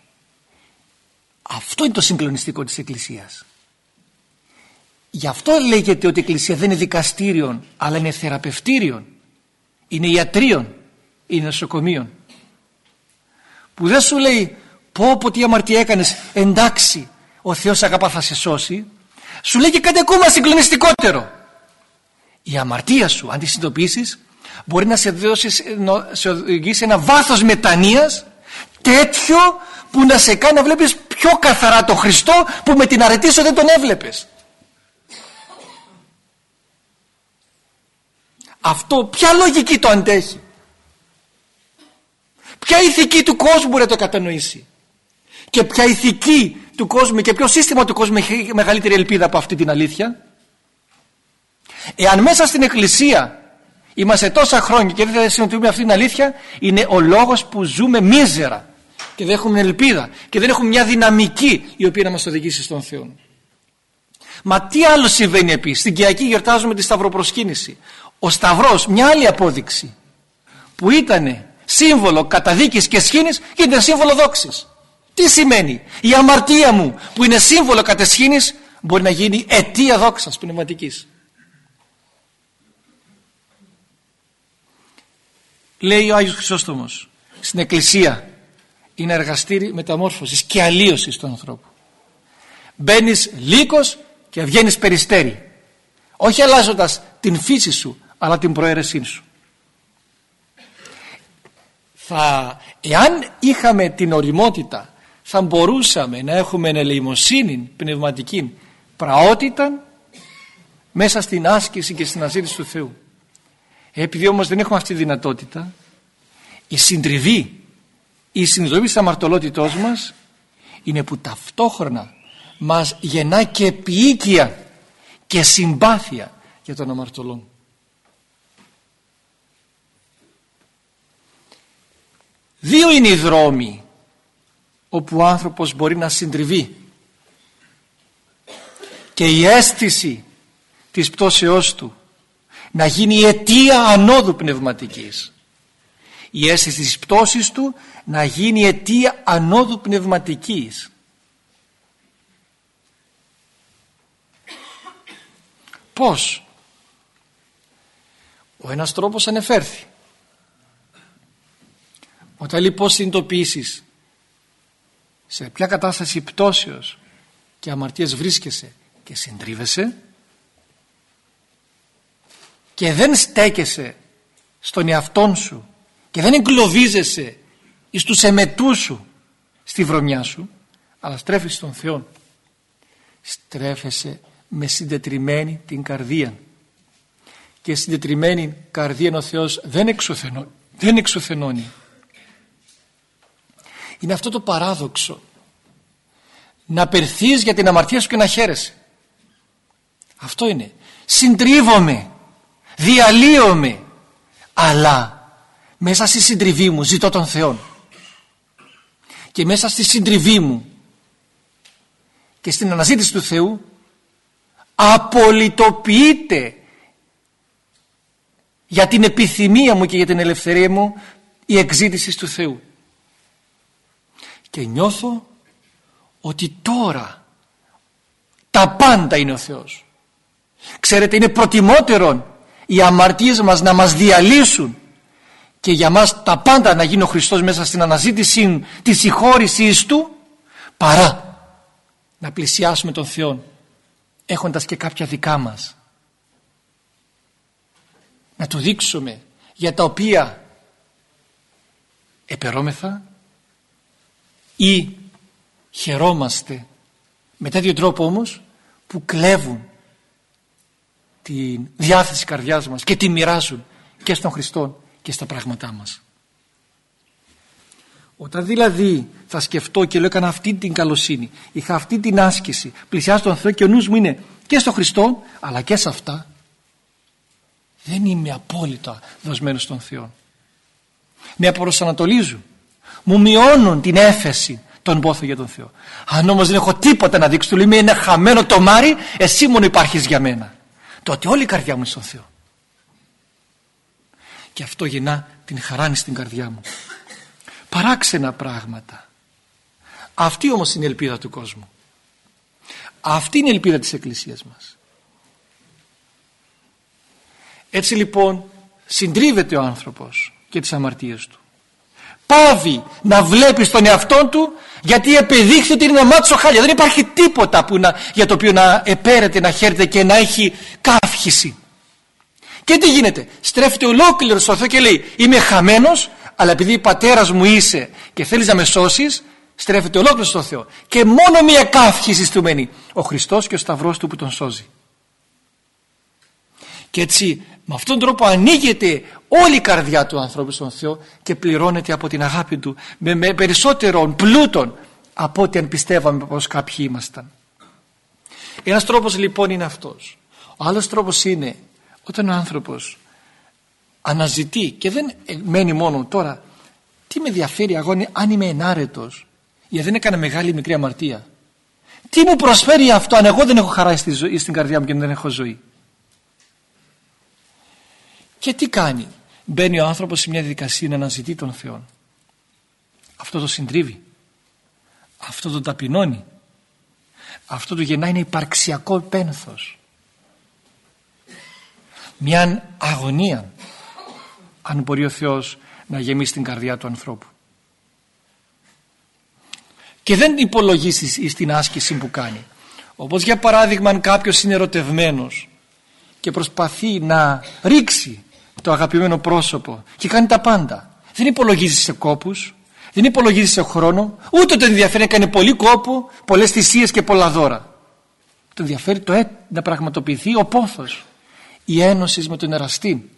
αυτό είναι το συγκλονιστικό της Εκκλησίας. Γι' αυτό λέγεται ότι η Εκκλησία δεν είναι δικαστήριον αλλά είναι θεραπευτήριον. Είναι ιατρίον, είναι νοσοκομείον. Που που δεν σου λέει πω πω τι αμαρτία έκανες. Εντάξει ο Θεός αγαπά θα σε σώσει σου λέει και κάτι ακόμα συγκλονιστικότερο η αμαρτία σου αν τη συνειδητοποιήσεις μπορεί να σε, δώσεις, να σε οδηγήσει ένα βάθος μετανοίας τέτοιο που να σε κάνει να βλέπεις πιο καθαρά το Χριστό που με την αρετή σου δεν τον έβλεπες. Αυτό ποια λογική το αντέχει; Ποια ηθική του κόσμου μπορεί να το κατανοήσει; Και ποια ηθική του κόσμου και ποιο σύστημα του κόσμου έχει μεγαλύτερη ελπίδα από αυτή την αλήθεια; Εάν μέσα στην εκκλησία είμαστε τόσα χρόνια και δεν θα συνειδητοποιούμε αυτή την αλήθεια είναι ο λόγος που ζούμε μίζερα και δεν έχουμε ελπίδα και δεν έχουμε μια δυναμική η οποία να μας οδηγήσει στον Θεό. Μα τι άλλο συμβαίνει επίσης; Στην Κυριακή γιορτάζουμε τη Σταυροπροσκύνηση. Ο Σταυρός μια άλλη απόδειξη που ήταν σύμβολο καταδίκης και σχήνης γίνεται σύμβολο δόξης. Τι σημαίνει; Η αμαρτία μου που είναι σύμβολο κατεσχήνης μπορεί να γίνει αιτία δόξας πνευματικής λέει ο Άγιος Χρυσόστομος στην Εκκλησία είναι εργαστήρι μεταμόρφωσης και αλλίωσης του ανθρώπου. Μπαίνεις λύκος και βγαίνεις περιστέρι όχι αλλάζοντας την φύση σου αλλά την προαίρεσή σου. Θα, εάν είχαμε την οριμότητα θα μπορούσαμε να έχουμε ελεημοσύνη πνευματική πραότητα μέσα στην άσκηση και στην αζήτηση του Θεού επειδή όμως δεν έχουμε αυτή τη δυνατότητα η συντριβή η συνειδητοποίηση της αμαρτωλότητός μας είναι που ταυτόχρονα μας γεννά και επίοικια και συμπάθεια για τον αμαρτωλόν. Δύο είναι οι δρόμοι όπου ο άνθρωπος μπορεί να συντριβεί. Και η αίσθηση της πτώσεώς του να γίνει η αιτία ανόδου πνευματικής. Η αίσθηση της πτώσης του να γίνει η αιτία ανόδου πνευματικής. Πως ο ένας τρόπος ανεφέρθη. Όταν λοιπόν συνειδητοποιήσεις σε ποια κατάσταση πτώσεως και αμαρτίας βρίσκεσαι και συντρίβεσαι και δεν στέκεσαι στον εαυτόν σου και δεν εγκλωβίζεσαι εις τους εμετούς σου στη βρωμιά σου αλλά στρέφεσαι στον Θεό στρέφεσαι με συντετριμένη την καρδία. Και συντετριμένη καρδία ο Θεός δεν, εξουθενώνει, δεν εξουθενώνει. Είναι αυτό το παράδοξο. Να περθείς για την αμαρτία σου και να χαίρεσαι. Αυτό είναι. Συντρίβομαι διαλύομαι. Αλλά μέσα στη συντριβή μου ζητώ τον Θεό και μέσα στη συντριβή μου και στην αναζήτηση του Θεού απολυτοποιείται για την επιθυμία μου και για την ελευθερία μου η εξήτηση του Θεού. Και νιώθω ότι τώρα τα πάντα είναι ο Θεός. Ξέρετε είναι προτιμότερο οι αμαρτίες μας να μας διαλύσουν και για μας τα πάντα να γίνει ο Χριστός μέσα στην αναζήτηση της συγχώρησης Του παρά να πλησιάσουμε τον Θεό έχοντας και κάποια δικά μας. Να Του δείξουμε για τα οποία επερώμεθα ή χαιρόμαστε. Με τέτοιο τρόπο όμως που κλέβουν τη διάθεση καρδιάς μας και τη μοιράζουν και στον Χριστό και στα πράγματά μας. Όταν δηλαδή θα σκεφτώ και λέω έκανα αυτή την καλοσύνη, είχα αυτή την άσκηση, πλησιάζω τον Θεό και ο νους μου είναι και στον Χριστό αλλά και σε αυτά, δεν είμαι απόλυτα δοσμένος στον Θεό. Με προσανατολίζουν μου μειώνουν την έφεση των πόθων για τον Θεό. Αν όμως δεν έχω τίποτα να δείξω, του λέει είναι χαμένο το μάρι, εσύ μόνο υπάρχεις για μένα. Τότε όλη η καρδιά μου είναι στον Θεό. Και αυτό γεννά την χαράνη στην καρδιά μου. Παράξενα πράγματα. Αυτή όμως είναι η ελπίδα του κόσμου. Αυτή είναι η ελπίδα της Εκκλησίας μας. Έτσι λοιπόν συντρίβεται ο άνθρωπος και τις αμαρτίες του πάβει να βλέπεις στον εαυτό του γιατί επιδείχθη ότι είναι ένα μάτσο χάλια. Δεν υπάρχει τίποτα που να, για το οποίο να επέρεται, να χαίρεται και να έχει καύχηση. Και τι γίνεται; Στρέφεται ολόκληρο στο Θεό και λέει είμαι χαμένος αλλά επειδή πατέρας μου είσαι και θέλεις να με σώσεις στρέφεται ολόκληρο στο Θεό. Και μόνο μία καύχηση του μένει. Ο Χριστός και ο Σταυρός του που τον σώζει. Και έτσι με αυτόν τον τρόπο ανοίγεται όλη η καρδιά του ανθρώπου στον Θεό και πληρώνεται από την αγάπη του με, με περισσότερον πλούτον από ό,τι αν πιστεύαμε πως κάποιοι ήμασταν. Ένας τρόπος λοιπόν είναι αυτός. Ο άλλος τρόπος είναι όταν ο άνθρωπος αναζητεί και δεν μένει μόνο τώρα τι με ενδιαφέρει αγώνη αν είμαι ενάρετος γιατί δεν έκανα μεγάλη μικρή αμαρτία. Τι μου προσφέρει αυτό αν εγώ δεν έχω χαρά στη ζωή, στην καρδιά μου και δεν έχω ζωή. Και τι κάνει. Μπαίνει ο άνθρωπος σε μια διαδικασία να αναζητεί τον Θεό. Αυτό το συντρίβει. Αυτό το ταπεινώνει. Αυτό του γεννάει ένα υπαρξιακό πένθος. Μια αγωνία. Αν μπορεί ο Θεός να γεμίσει την καρδιά του ανθρώπου. Και δεν υπολογίσει στην άσκηση που κάνει. Όπως για παράδειγμα αν κάποιος είναι ερωτευμένος και προσπαθεί να ρίξει το αγαπημένο πρόσωπο και κάνει τα πάντα. Δεν υπολογίζει σε κόπους, δεν υπολογίζει σε χρόνο, ούτε το ενδιαφέρει να κάνει πολύ κόπο, πολλές θυσίες και πολλά δώρα. Το ενδιαφέρει το έ, να πραγματοποιηθεί ο πόθος, η ένωση με τον εραστή.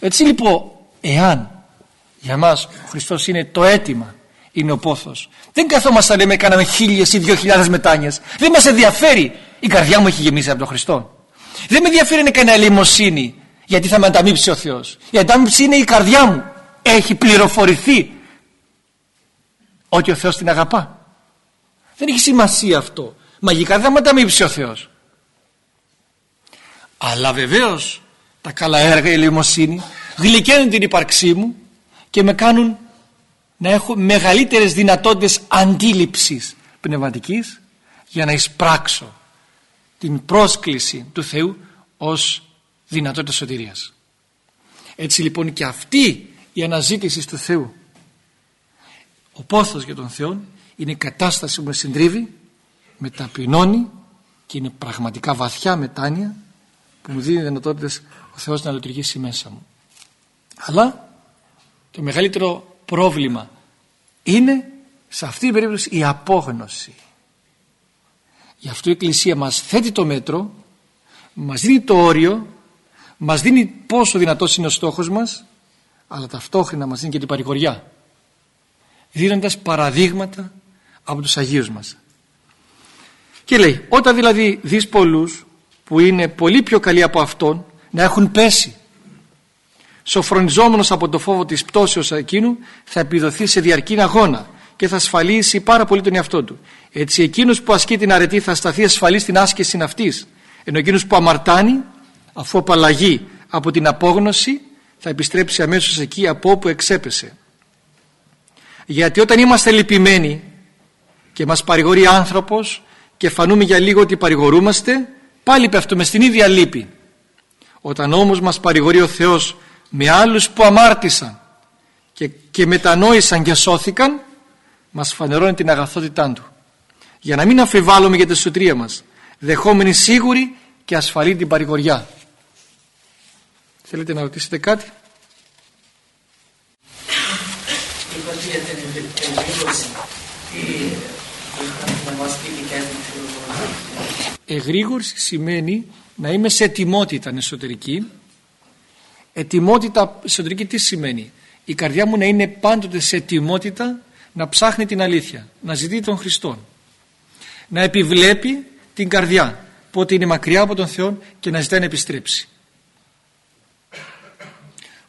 Έτσι λοιπόν, εάν για μας ο Χριστός είναι το αίτημα, είναι ο πόθος. Δεν καθόμαστε να λέμε κάναμε χίλιες ή δυο χιλιάδες μετάνοιες. Δεν μας ενδιαφέρει. Η καρδιά μου έχει γεμίσει από τον Χριστό. Δεν με ενδιαφέρει να κάνει αλλημοσύνη γιατί θα με ανταμείψει ο Θεός. Η αντάμυψη είναι η καρδιά μου. Έχει πληροφορηθεί ότι ο Θεός την αγαπά. Δεν έχει σημασία αυτό. Μαγικά δεν θα με ανταμείψει ο Θεός. Αλλά βεβαίως τα καλά έργα, η ελεημοσύνη γλυκαίνουν την ύπαρξή μου και με κάνουν να έχω μεγαλύτερες δυνατότητες αντίληψης πνευματικής για να εισπράξω την πρόσκληση του Θεού ως δυνατότητας σωτηρίας. Έτσι λοιπόν και αυτή η αναζήτηση του Θεού ο πόθος για τον Θεό είναι η κατάσταση που με συντρίβει με ταπεινώνει και είναι πραγματικά βαθιά μετάνοια που μου δίνει δυνατότητες ο Θεός να λειτουργήσει μέσα μου. Αλλά το μεγαλύτερο πρόβλημα είναι σε αυτή την περίπτωση η απόγνωση. Γι' αυτό η Εκκλησία μας θέτει το μέτρο, μας δίνει το όριο μας δίνει πόσο δυνατός είναι ο στόχος μας αλλά ταυτόχρονα μας δίνει και την παρηγοριά δίνοντας παραδείγματα από τους Αγίους μας και λέει όταν δηλαδή δεις πολλούς που είναι πολύ πιο καλοί από αυτόν να έχουν πέσει σοφρονιζόμενος από το φόβο της πτώσεως εκείνου θα επιδοθεί σε διαρκή αγώνα και θα ασφαλίσει πάρα πολύ τον εαυτό του. Έτσι εκείνος που ασκεί την αρετή θα σταθεί ασφαλής στην άσκηση αυτής ενώ εκείνος που αμαρτάνει αφού απαλλαγεί από την απόγνωση θα επιστρέψει αμέσως εκεί από όπου εξέπεσε. Γιατί όταν είμαστε λυπημένοι και μας παρηγορεί άνθρωπος και φανούμε για λίγο ότι παρηγορούμαστε πάλι πέφτουμε στην ίδια λύπη. Όταν όμως μας παρηγορεί ο Θεός με άλλους που αμάρτησαν και, και μετανόησαν και σώθηκαν μας φανερώνει την αγαθότητά Του. Για να μην αφιβάλλουμε για τη σωτρία μας δεχόμενοι σίγουροι και ασφαλή την παρηγοριά. Θέλετε να ρωτήσετε κάτι; Εγρήγορση σημαίνει να είμαι σε ετοιμότητα εσωτερική. Ετοιμότητα εσωτερική τι σημαίνει; Η καρδιά μου να είναι πάντοτε σε ετοιμότητα να ψάχνει την αλήθεια, να ζητεί τον Χριστό. Να επιβλέπει την καρδιά, πότε είναι μακριά από τον Θεό και να ζητάει να επιστρέψει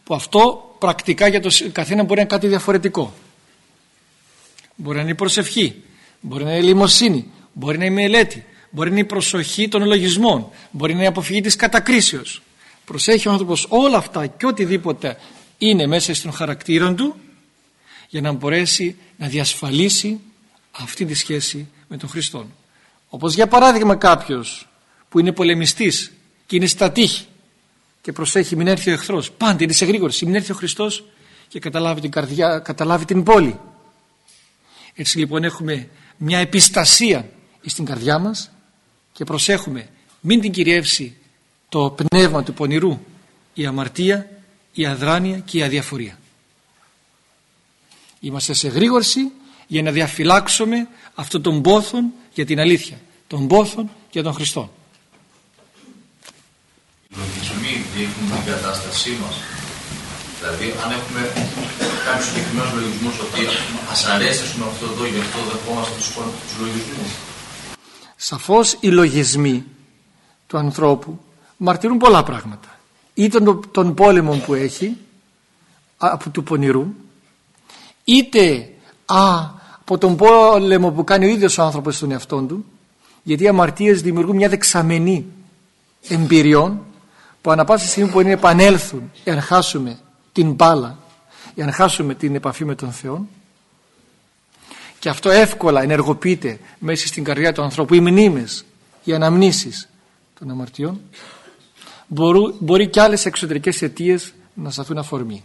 που αυτό πρακτικά για το καθένα μπορεί να είναι κάτι διαφορετικό. Μπορεί να είναι η προσευχή, μπορεί να είναι η λιμοσύνη, μπορεί να είναι η μελέτη, μπορεί να είναι η προσοχή των λογισμών, μπορεί να είναι η αποφυγή της κατακρίσεως. Προσέχει ο άνθρωπος όλα αυτά και οτιδήποτε είναι μέσα στον χαρακτήρα του για να μπορέσει να διασφαλίσει αυτή τη σχέση με τον Χριστό. Όπως για παράδειγμα κάποιος που είναι πολεμιστής και είναι στα τείχη και προσέχει μην έρθει ο εχθρός πάντα είναι σε γρήγορση μην έρθει ο Χριστός και καταλάβει την καρδιά, καταλάβει την πόλη. Έτσι λοιπόν έχουμε μια επιστασία στην καρδιά μας και προσέχουμε μην την κυριεύσει το πνεύμα του πονηρού η αμαρτία, η αδράνεια και η αδιαφορία. Είμαστε σε γρήγορση για να διαφυλάξουμε αυτόν τον πόθον για την αλήθεια, τον πόθον για τον Χριστό. Οι λογισμοί δείχνουν την κατάστασή μας. Δηλαδή, αν έχουμε κάποιους συγκεκριμένους λογισμούς ότι ας αρέσει αυτό εδώ, γι' αυτό δεχόμαστε τους λογισμούς. Σαφώς οι λογισμοί του ανθρώπου μαρτυρούν πολλά πράγματα. Είτε τον πόλεμο που έχει από του πονηρού, είτε α, από τον πόλεμο που κάνει ο ίδιος ο άνθρωπος στον εαυτό του, γιατί οι αμαρτίες δημιουργούν μια δεξαμενή εμπειριών που ανα πάσα στιγμή που είναι επανέλθουν εάν χάσουμε την μπάλα, εάν χάσουμε την επαφή με τον Θεό. Και αυτό εύκολα ενεργοποιείται μέσα στην καρδιά του ανθρώπου. Οι μνήμες, οι αναμνήσεις των αμαρτιών μπορεί, μπορεί και άλλες εξωτερικές αιτίες να σταθούν αφορμή.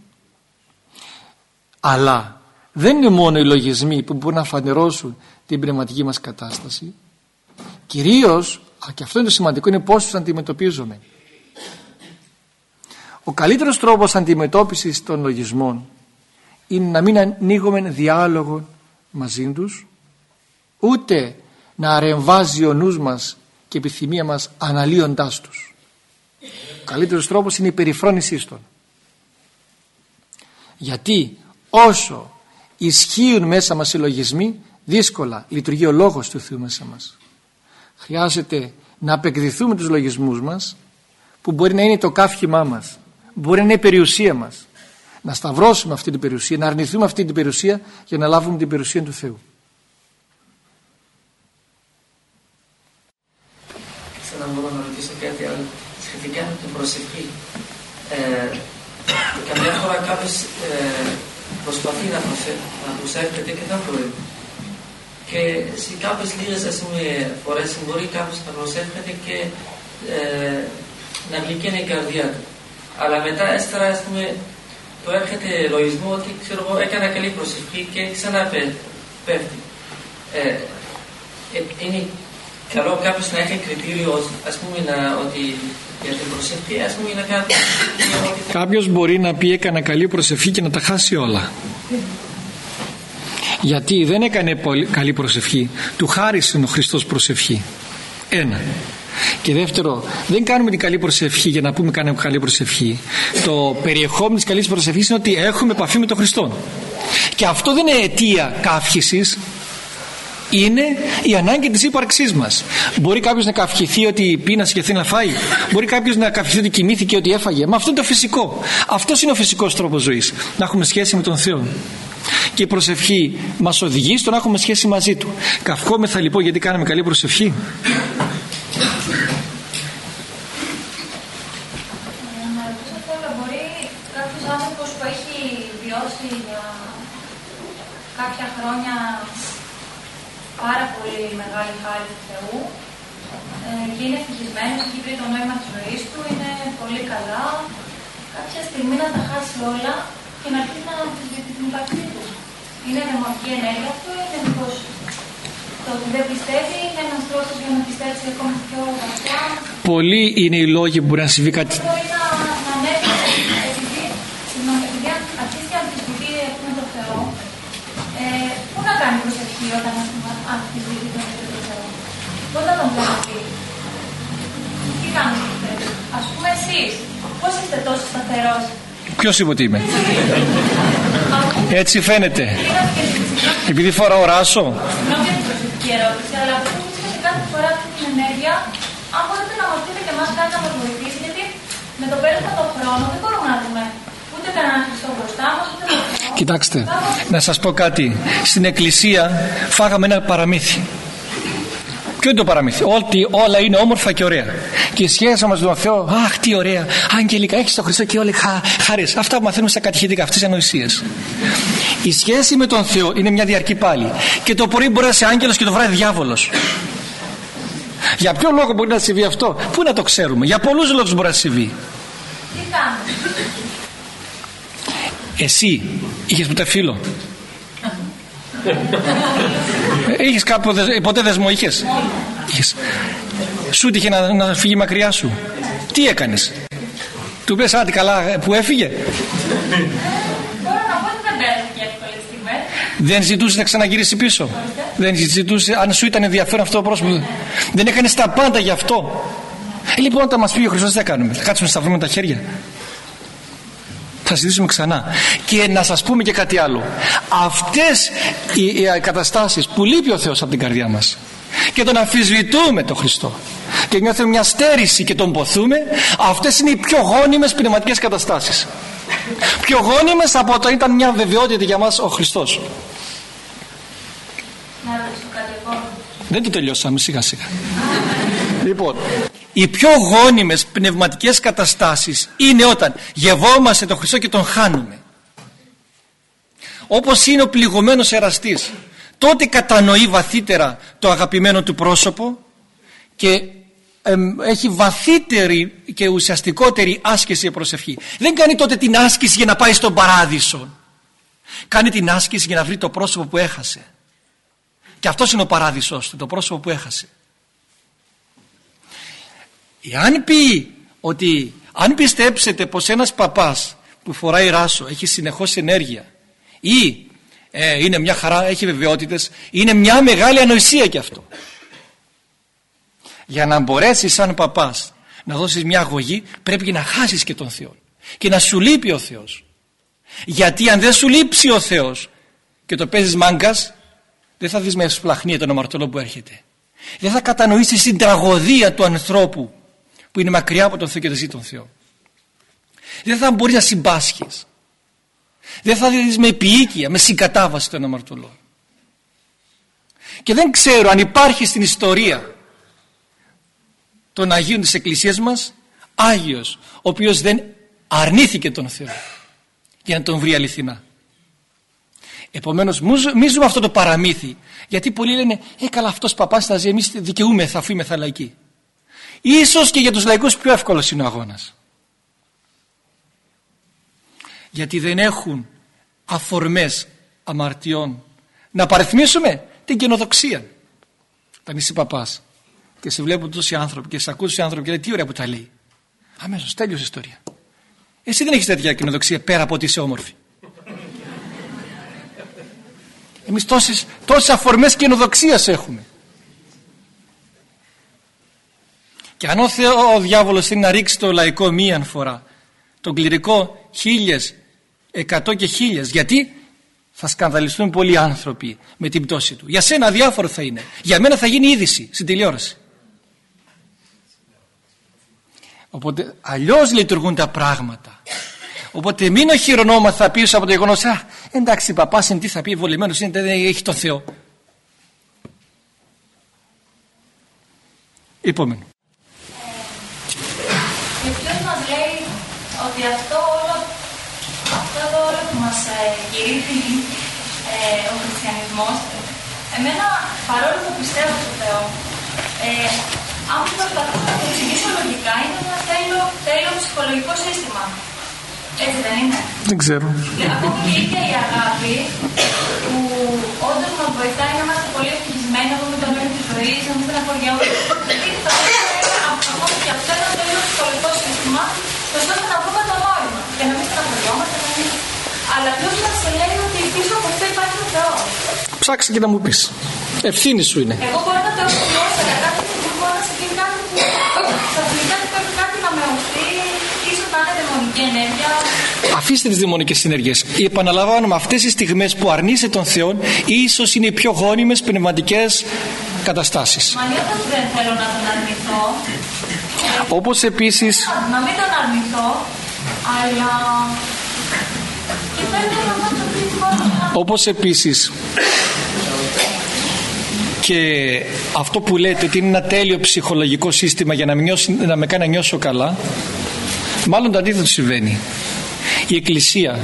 Αλλά δεν είναι μόνο οι λογισμοί που μπορούν να φανερώσουν την πνευματική μας κατάσταση. Κυρίως, και αυτό είναι το σημαντικό, είναι πώς τους αντιμετωπίζουμε ο καλύτερος τρόπος αντιμετώπισης των λογισμών είναι να μην ανοίγουμε διάλογο μαζί τους ούτε να αρεμβάζει ο νους μας και η επιθυμία μας αναλύοντάς τους. Ο καλύτερος τρόπος είναι η περιφρόνησή των. Γιατί όσο ισχύουν μέσα μας οι λογισμοί δύσκολα λειτουργεί ο λόγος του Θεού μέσα μας. Χρειάζεται να απεκδηθούμε τους λογισμούς μας που μπορεί να είναι το κάφχημά μας μπορεί να είναι η περιουσία μας. Να σταυρώσουμε αυτή την περιουσία να αρνηθούμε αυτή την περιουσία για να λάβουμε την περιουσία του Θεού. Σαν να μπορώ να ρωτήσω κάτι άλλο. Σχετικά με την προσευχή ε, καμιά φορά κάποιος ε, προσπαθεί να, προσε, να προσεύχεται και δεν μπορεί και σε κάποιες λίγες ας πούμε, φορές μπορεί κάποιος να προσεύχεται και ε, να γλυκαίνει η καρδιά του αλλά μετά έστερα, ας πούμε, το έρχεται λογισμό ότι ξέρω εγώ έκανα καλή προσευχή και ξανά πέφτει. Ε, ε, είναι καλό κάποιος να έχει κριτήριο ας πούμε να, ότι για την προσευχή ας πούμε να κάνει Κάποιος μπορεί να πει έκανα καλή προσευχή και να τα χάσει όλα. Γιατί δεν έκανε πολύ καλή προσευχή. Του χάρισε ο Χριστός προσευχή. Ένα. Και δεύτερο, δεν κάνουμε την καλή προσευχή για να πούμε κάνουμε καλή προσευχή. Το περιεχόμενο της καλής προσευχής είναι ότι έχουμε επαφή με τον Χριστό. Και αυτό δεν είναι αιτία καύχησης, είναι η ανάγκη της ύπαρξής μας. Μπορεί κάποιος να καυχηθεί ότι πείνασε και θέλει να φάει. Μπορεί κάποιος να καυχηθεί ότι κοιμήθηκε ότι έφαγε. Μα αυτό είναι το φυσικό. Αυτός είναι ο φυσικός τρόπος ζωής. Να έχουμε σχέση με τον Θεό. Και η προσευχή μας οδηγεί στο να έχουμε σχέση μαζί Του. Καυχόμεθα λοιπόν γιατί κάναμε καλή προσευχή. Πάρα πολύ μεγάλη χάρη του Θεού ε, και είναι ευτυχισμένο, έχει βρει το νόημα της ζωής του, είναι πολύ καλά. Κάποια στιγμή να τα χάσει όλα και να αρχίσει να αμφισβητεί την ύπαρξή τους. Είναι δαιμονική ενέργεια αυτό, είναι μήπως το ότι δεν πιστεύει είναι ένας τρόπος για να πιστέψει ακόμα πιο βαθιά. Πολλοί είναι οι λόγοι που μπορεί να συμβεί κάτι. Μπορεί να, να ανέβει, επειδή, επειδή αρχίσει και αμφισβητεί με τον Θεό, ε, πού να κάνει προσευχή όταν αμφισβητεί τον Θεό. Πού να τον βλέπει. Τι κάνετε. Ας πούμε εσείς, πώς είστε τόσο σταθερός; Ποιος είπε ότι είμαι; Έτσι φαίνεται. Επειδή φοράω ράσο. Συγγνώμη για την προσεκτική ερώτηση, αλλά αυτό που είχατε κάθε φορά αυτή την ενέργεια, αν μπορείτε να μας πείτε και εμάς κάτι να μας βοηθήσει, γιατί με το πέρασμα των χρόνων δεν μπορούμε να δούμε ούτε κανέναν Χριστό μπροστά μας, ούτε Κοιτάξτε, να σας πω κάτι. Στην εκκλησία φάγαμε ένα παραμύθι. Ποιο είναι το παραμύθι; Ότι όλα είναι όμορφα και ωραία. Και η σχέση μας με τον Θεό, Αχ, τι ωραία. Αγγελικά, έχεις τον Χριστό και όλοι χα, χαρέ. Αυτά που μαθαίνουμε στα κατηχητικά, αυτές οι ανοησίες. Η σχέση με τον Θεό είναι μια διαρκή πάλι. Και το πρωί μπορεί να είσαι άγγελος και το βράδυ διάβολος. Για ποιο λόγο μπορεί να συμβεί αυτό, Πού να το ξέρουμε; Για πολλούς λόγους μπορεί να συμβεί. Εσύ είχες ποτέ φίλο. Είχες κάποτε, ποτέ δεσμό είχες; είχες. Σου τύχε να, να φύγει μακριά σου. Τι έκανες; Του πες άντε καλά που έφυγε. Μπορώ να πω ότι δεν πέρασε εύκολες στιγμές. Δεν ζητούσε να ξαναγυρίσει πίσω. Δεν ζητούσε, αν σου ήταν ενδιαφέρον αυτό το πρόσωπο. Δεν έκανες τα πάντα γι' αυτό. Ε, λοιπόν, όταν μας πει ο Χριστός, τι θα κάνουμε; Θα κάτσουμε να σταυρούμε τα χέρια. Θα συζητήσουμε ξανά. Και να σας πούμε και κάτι άλλο. Αυτές οι, οι καταστάσεις που λείπει ο Θεός από την καρδιά μας και τον αμφισβητούμε τον Χριστό και νιώθουμε μια στέρηση και τον ποθούμε, αυτές είναι οι πιο γόνιμες πνευματικές καταστάσεις. Πιο γόνιμες από όταν ήταν μια βεβαιότητα για μας ο Χριστός. Να ρωτήσω κάτι εγώ. Δεν το τελειώσαμε σιγά σιγά. Λοιπόν, οι πιο γόνιμες πνευματικές καταστάσεις είναι όταν γευόμαστε τον Χριστό και τον χάνουμε. Όπως είναι ο πληγωμένος εραστής. Τότε κατανοεί βαθύτερα το αγαπημένο του πρόσωπο και εμ, έχει βαθύτερη και ουσιαστικότερη άσκηση για προσευχή. Δεν κάνει τότε την άσκηση για να πάει στον παράδεισο. Κάνει την άσκηση για να βρει το πρόσωπο που έχασε. Και αυτός είναι ο παράδεισος του, το πρόσωπο που έχασε. Εάν πει ότι αν πιστέψετε πως ένας παπάς που φοράει ράσο έχει συνεχώς ενέργεια ή ε, είναι μια χαρά, έχει βεβαιότητες, είναι μια μεγάλη ανοησία και αυτό. Για να μπορέσεις σαν παπάς να δώσεις μια αγωγή πρέπει και να χάσεις και τον Θεό και να σου λείπει ο Θεός. Γιατί αν δεν σου λείψει ο Θεός και το παίζεις μάγκας δεν θα δεις με σπλαχνία τον αμαρτωλό που έρχεται. Δεν θα κατανοήσεις την τραγωδία του ανθρώπου που είναι μακριά από τον Θεό και δεν ζει τον Θεό. Δεν θα μπορείς να συμπάσχεις. Δεν θα δεις με επίοικια, με συγκατάβαση τον αμαρτωλό. Και δεν ξέρω αν υπάρχει στην ιστορία των Αγίων της Εκκλησίας μας Άγιος ο οποίος δεν αρνήθηκε τον Θεό για να τον βρει αληθινά. Επομένως μη ζούμε αυτό το παραμύθι γιατί πολλοί λένε ε καλά αυτός παπάς θα ζει εμείς δικαιούμε θα θα λαϊκοί. Ίσως και για τους λαϊκούς πιο εύκολος είναι ο αγώνας. Γιατί δεν έχουν αφορμές αμαρτιών να παριθμίσουμε την καινοδοξία. Όταν είσαι παπάς και σε βλέπουν τόσοι άνθρωποι και σε ακούς τόσοι άνθρωποι και λέει τι ωραία που τα λέει. Αμέσως τέλειωσε η ιστορία. Εσύ δεν έχεις τέτοια κοινοδοξία πέρα από ότι είσαι όμορφη. Εμείς τόσες, τόσες αφορμές κοινοδοξίας έχουμε. Και αν ο, Θεό, ο διάβολος θέλει να ρίξει το λαϊκό μία φορά, τον κληρικό χίλιες, εκατό και χίλιες, γιατί θα σκανδαλιστούν πολλοί άνθρωποι με την πτώση του. Για σένα διάφορο θα είναι. Για μένα θα γίνει είδηση στην τηλεόραση. Οπότε αλλιώς λειτουργούν τα πράγματα. Οπότε μην οχυρωνόμαθα πίσω από το γεγονός, Α, εντάξει, παπάς είναι τι θα πει, βολεμένος είναι, δεν έχει το Θεό. Επόμενο. Και ποιος μας λέει ότι αυτό όλο, αυτό το όλο που μας ε, κηρύττει ε, ο χριστιανισμός, εμένα παρόλο που πιστεύω στο Θεό, ε, αν προσπαθώ να το εξηγήσω λογικά, είναι ένα τέλειο, τέλειο ψυχολογικό σύστημα. Έτσι δεν είναι; Δεν ξέρω. Ακόμη και η ίδια η αγάπη που όντως μας βοηθάει να είμαστε πολύ ευτυχισμένοι, να δούμε το μέλλον της ζωής, να μην στεναχωριόμαστε. Γιατί θα πρέπει ακόμη και αυτό ένα τέλειο ψυχολογικό σύστημα, ώστε να βρούμε το νόημα και να μην στεναχωριόμαστε. Να μην... Αλλά ποιος μα λέει ότι πίσω από αυτό υπάρχει ο Θεός; Ψάξε και να μου πεις. Ευθύνη σου είναι. Εγώ μπορώ να το έχω βιώσει, αλλά κάποια στιγμή μπορεί να συμβεί κάτι που ξαφνικά πρέπει κάτι να με οθεί, ίσως να είναι δαιμονική ενέργεια. Αφήστε τις δαιμονικές συνεργέ. Επαναλαμβάνουμε αυτές τι στιγμές που αρνείσαι τον Θεό, ίσως είναι οι πιο γόνιμες πνευματικές καταστάσεις. Μα νιώθω ότι δεν θέλω να τον αρνηθώ. Όπως επίση. Να μην τον αρνηθώ, αλλά. Όπως επίσης και αυτό που λέτε ότι είναι ένα τέλειο ψυχολογικό σύστημα για να με, νιώσει, να με κάνει να νιώσω καλά μάλλον το αντίθετο συμβαίνει. Η Εκκλησία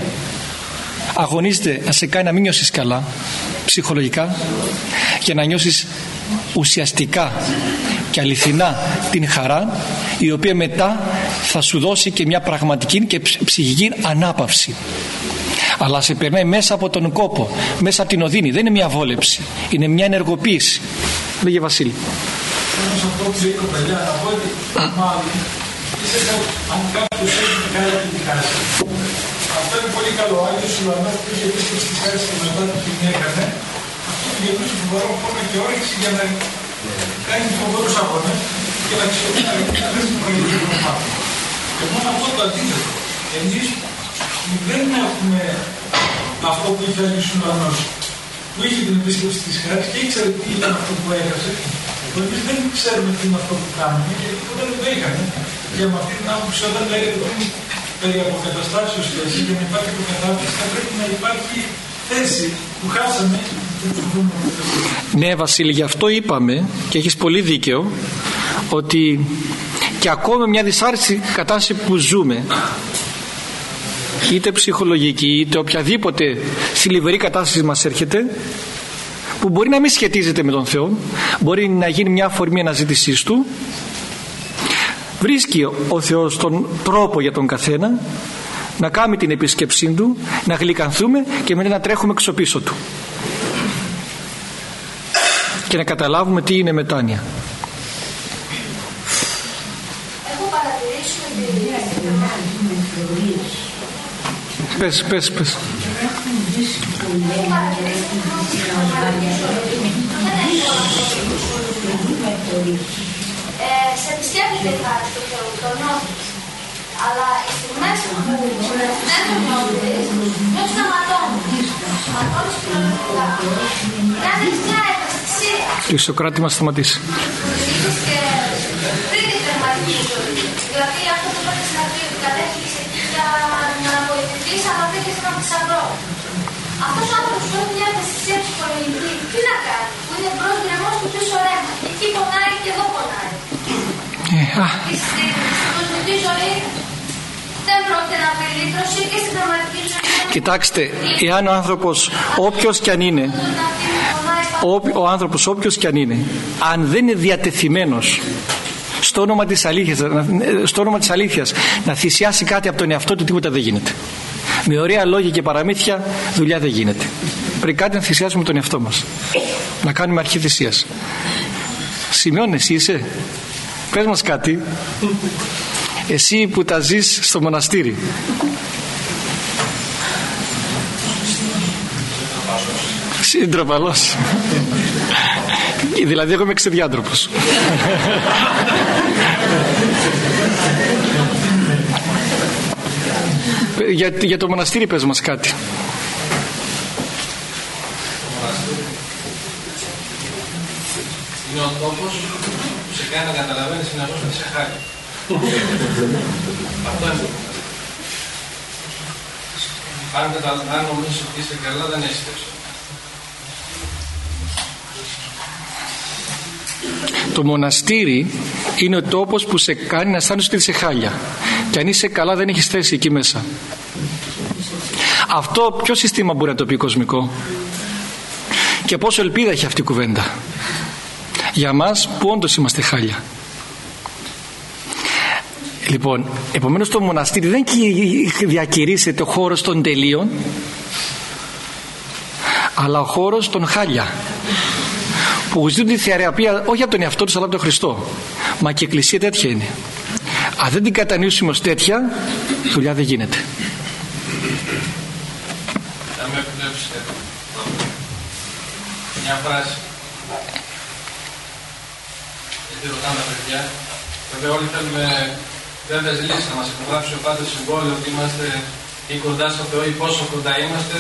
αγωνίζεται να σε κάνει να μην νιώσεις καλά ψυχολογικά για να νιώσεις ουσιαστικά και αληθινά την χαρά η οποία μετά θα σου δώσει και μια πραγματική και ψυχική ανάπαυση αλλά σε περνάει μέσα από τον κόπο μέσα από την οδύνη δεν είναι μια βόλεψη είναι μια ενεργοποίηση λέγε Βασίλη Όμως αυτό που λέει η κοπελιά, να πω ότι μάλλον είσαι αν κάποιος έχει κάνει την τη χάση. Αυτό είναι πολύ καλό. Ο Άγιος Ουρανός που είχε πει στη χάση και μετά την έκανε, αυτό του γεννούσε φοβερό χρόνο και όρεξη για να κάνει φοβερούς αγώνες και να ξεπεράσει το προηγούμενο κομμάτι. Και μόνο αυτό το αντίθετο. Εμείς δεν έχουμε αυτό που είχε ο Άγιος Ουρανός που είχε την επίσκεψη της χάρης και ήξερε τι ήταν αυτό που έχασε Εμείς δεν ξέρουμε τι είναι αυτό που κάνουμε και ποτέ δεν το είχαμε. Και με αυτή την άποψη, όταν λέγεται πριν περί αποκαταστάσεως θέση, για να υπάρχει αποκατάσταση, θα πρέπει να υπάρχει θέση που χάσαμε ναι Βασίλη γι' αυτό είπαμε και έχεις πολύ δίκαιο ότι και ακόμα μια δυσάρεστη κατάσταση που ζούμε είτε ψυχολογική είτε οποιαδήποτε θλιβερή κατάσταση μας έρχεται που μπορεί να μην σχετίζεται με τον Θεό μπορεί να γίνει μια αφορμή αναζήτησής του βρίσκει ο Θεός τον τρόπο για τον καθένα να κάνει την επισκεψή του να γλυκανθούμε και μετά να τρέχουμε εξωπίσω του. Και να καταλάβουμε τι είναι μετάνοια Πες, πες, πες. Ε, σε επισκέπτεται η χάρη του Θεού, τον νόμο. Αλλά οι στιγμές που δεν τον νόμιζες, νιώθεις να ματώνουν. Ματώνεις κοινωνικά. Κάνεις μια ευαισθησία. Και ο Σοκράτη μας σταματήσει. Και πριν την πνευματική ζωή. Δηλαδή αυτό που είπατε στην αρχή, ότι κατέφυγες εκεί για να βοηθηθείς, αλλά βρήκες έναν θησαυρό. Αυτός ο άνθρωπος που έχει μια ευαισθησία ψυχολογική, τι να κάνει, που είναι μπρος γκρεμός και πίσω ρέμα. Εκεί πονάει και εδώ πονάει. Ε, α, Στην κοσμική ζωή δεν πρόκειται να βρει λύτρωση και στην πραγματική ζωή. κοιτάξτε, εάν ο άνθρωπος όποιος κι αν είναι ο, ο άνθρωπος όποιος κι αν είναι αν δεν είναι διατεθειμένος στο όνομα της αλήθειας, να- στο όνομα της αλήθειας να θυσιάσει κάτι από τον εαυτό του τίποτα δεν γίνεται. Με ωραία λόγια και παραμύθια δουλειά δεν γίνεται. Πρέπει κάτι να θυσιάσουμε τον εαυτό μας. Να κάνουμε αρχή θυσίας. Σημειώνει εσύ είσαι; Πες μας κάτι. Εσύ που τα ζεις στο μοναστήρι. Σύντροπαλός Δηλαδή εγώ είμαι ξεδιάντροπος για, για το μοναστήρι πες μας κάτι Είναι ο τόπος που σε κάνει να καταλαβαίνεις συνεχώς ότι είσαι χάρη. Αυτό είναι το μοναστήρι. Αν, κατα- αν νομίζεις ότι είσαι καλά, δεν έχεις Το μοναστήρι είναι ο τόπος που σε κάνει να αισθάνεσαι ότι είσαι χάλια. Και αν είσαι καλά δεν έχεις θέση εκεί μέσα. Αυτό ποιο σύστημα μπορεί να το πει κοσμικό; Και πόσο ελπίδα έχει αυτή η κουβέντα; Για μας που όντως είμαστε χάλια; Λοιπόν επομένως το μοναστήρι δεν κυ- διακηρύσσεται ο χώρος των τελείων αλλά ο χώρος των χάλια που ζητούν τη θεραπεία όχι από τον εαυτό τους αλλά από τον Χριστό μα και η εκκλησία τέτοια είναι αν δεν την κατανοήσουμε ως τέτοια δουλειά δεν γίνεται Θα με επιτρέψετε μια φράση. Γιατί ρωτάνε τα παιδιά. Βέβαια όλοι θέλουμε βέβαια λύσεις να μας υπογράψει ο Πάτρος συμβόλαιο ότι είμαστε ή κοντά στο Θεό ή πόσο κοντά είμαστε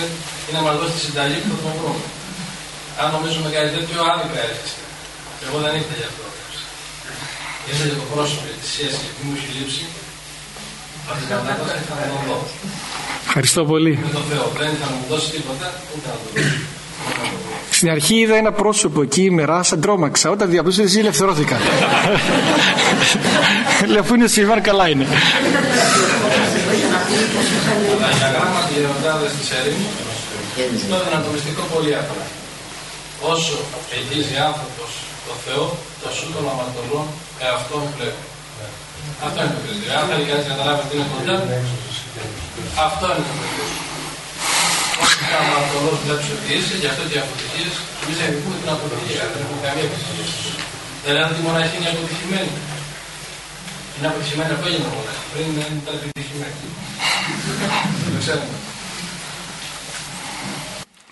ή να μας δώσει τη συνταγή που θα τον βρούμε. Αν νομίζουμε κάτι τέτοιο άδικα έρχεστε. Εγώ δεν ήρθα για αυτό. Ήρθα για το πρόσωπο, για της σχέση που μου έχει λείψει. Από την κατάσταση θα τον δω. ευχαριστώ πολύ Με τον Θεό. Δεν θα μου δώσει τίποτα, ούτε να το δώσει. στην αρχή είδα ένα πρόσωπο εκεί με ράσα τρόμαξα όταν διαπίστωσα εσύ ελευθερώθηκα λέω αφού είναι συμβάν καλά είναι Αλλά για γράμματα γεροντάδες της ερήμου, το δυνατομιστικό πολύ απλά. Όσο ελπίζει άνθρωπος το Θεό, το σου των αμαρτωλών εαυτόν βλέπει. Αυτό είναι το κριτήριο. Αν θέλει κανείς να καταλάβει ότι είναι κοντά, αυτό είναι το κριτήριο. όχι πράγμα από το λόγο που δεν ότι είσαι, γι' αυτό και αποτυχίες, εμείς ενδικούμε την αποτυχία, δεν έχουμε καμία επιτυχία. Δηλαδή αν τη μοναχή είναι αποτυχημένη. Είναι αποτυχημένη από έγινε μοναχή, πριν δεν ήταν επιτυχημένη. Δεν ξέρουμε.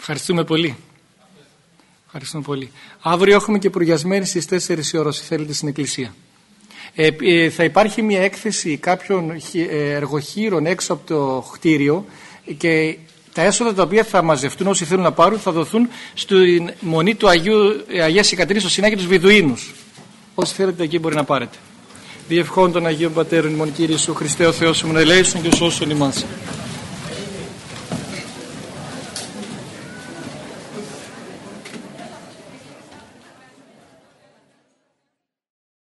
Ευχαριστούμε πολύ. Ευχαριστούμε πολύ. Αύριο έχουμε και προγιασμένη στις 4 η ώρα, όσοι θέλετε, στην Εκκλησία. Ε, ε, θα υπάρχει μια έκθεση κάποιων ε, εργοχείρων έξω από το κτίριο και τα έσοδα τα οποία θα μαζευτούν όσοι θέλουν να πάρουν θα δοθούν στη μονή του Αγίου ε, Αγίας Εκατρίνης στο Σινάκι τους Βιδουίνους. Όσοι θέλετε εκεί μπορεί να πάρετε. Διευχών των Αγίων Πατέρων ημών Κύριε Σου Χριστέ ο Θεός μου να ελέησον και σώσον ημάς.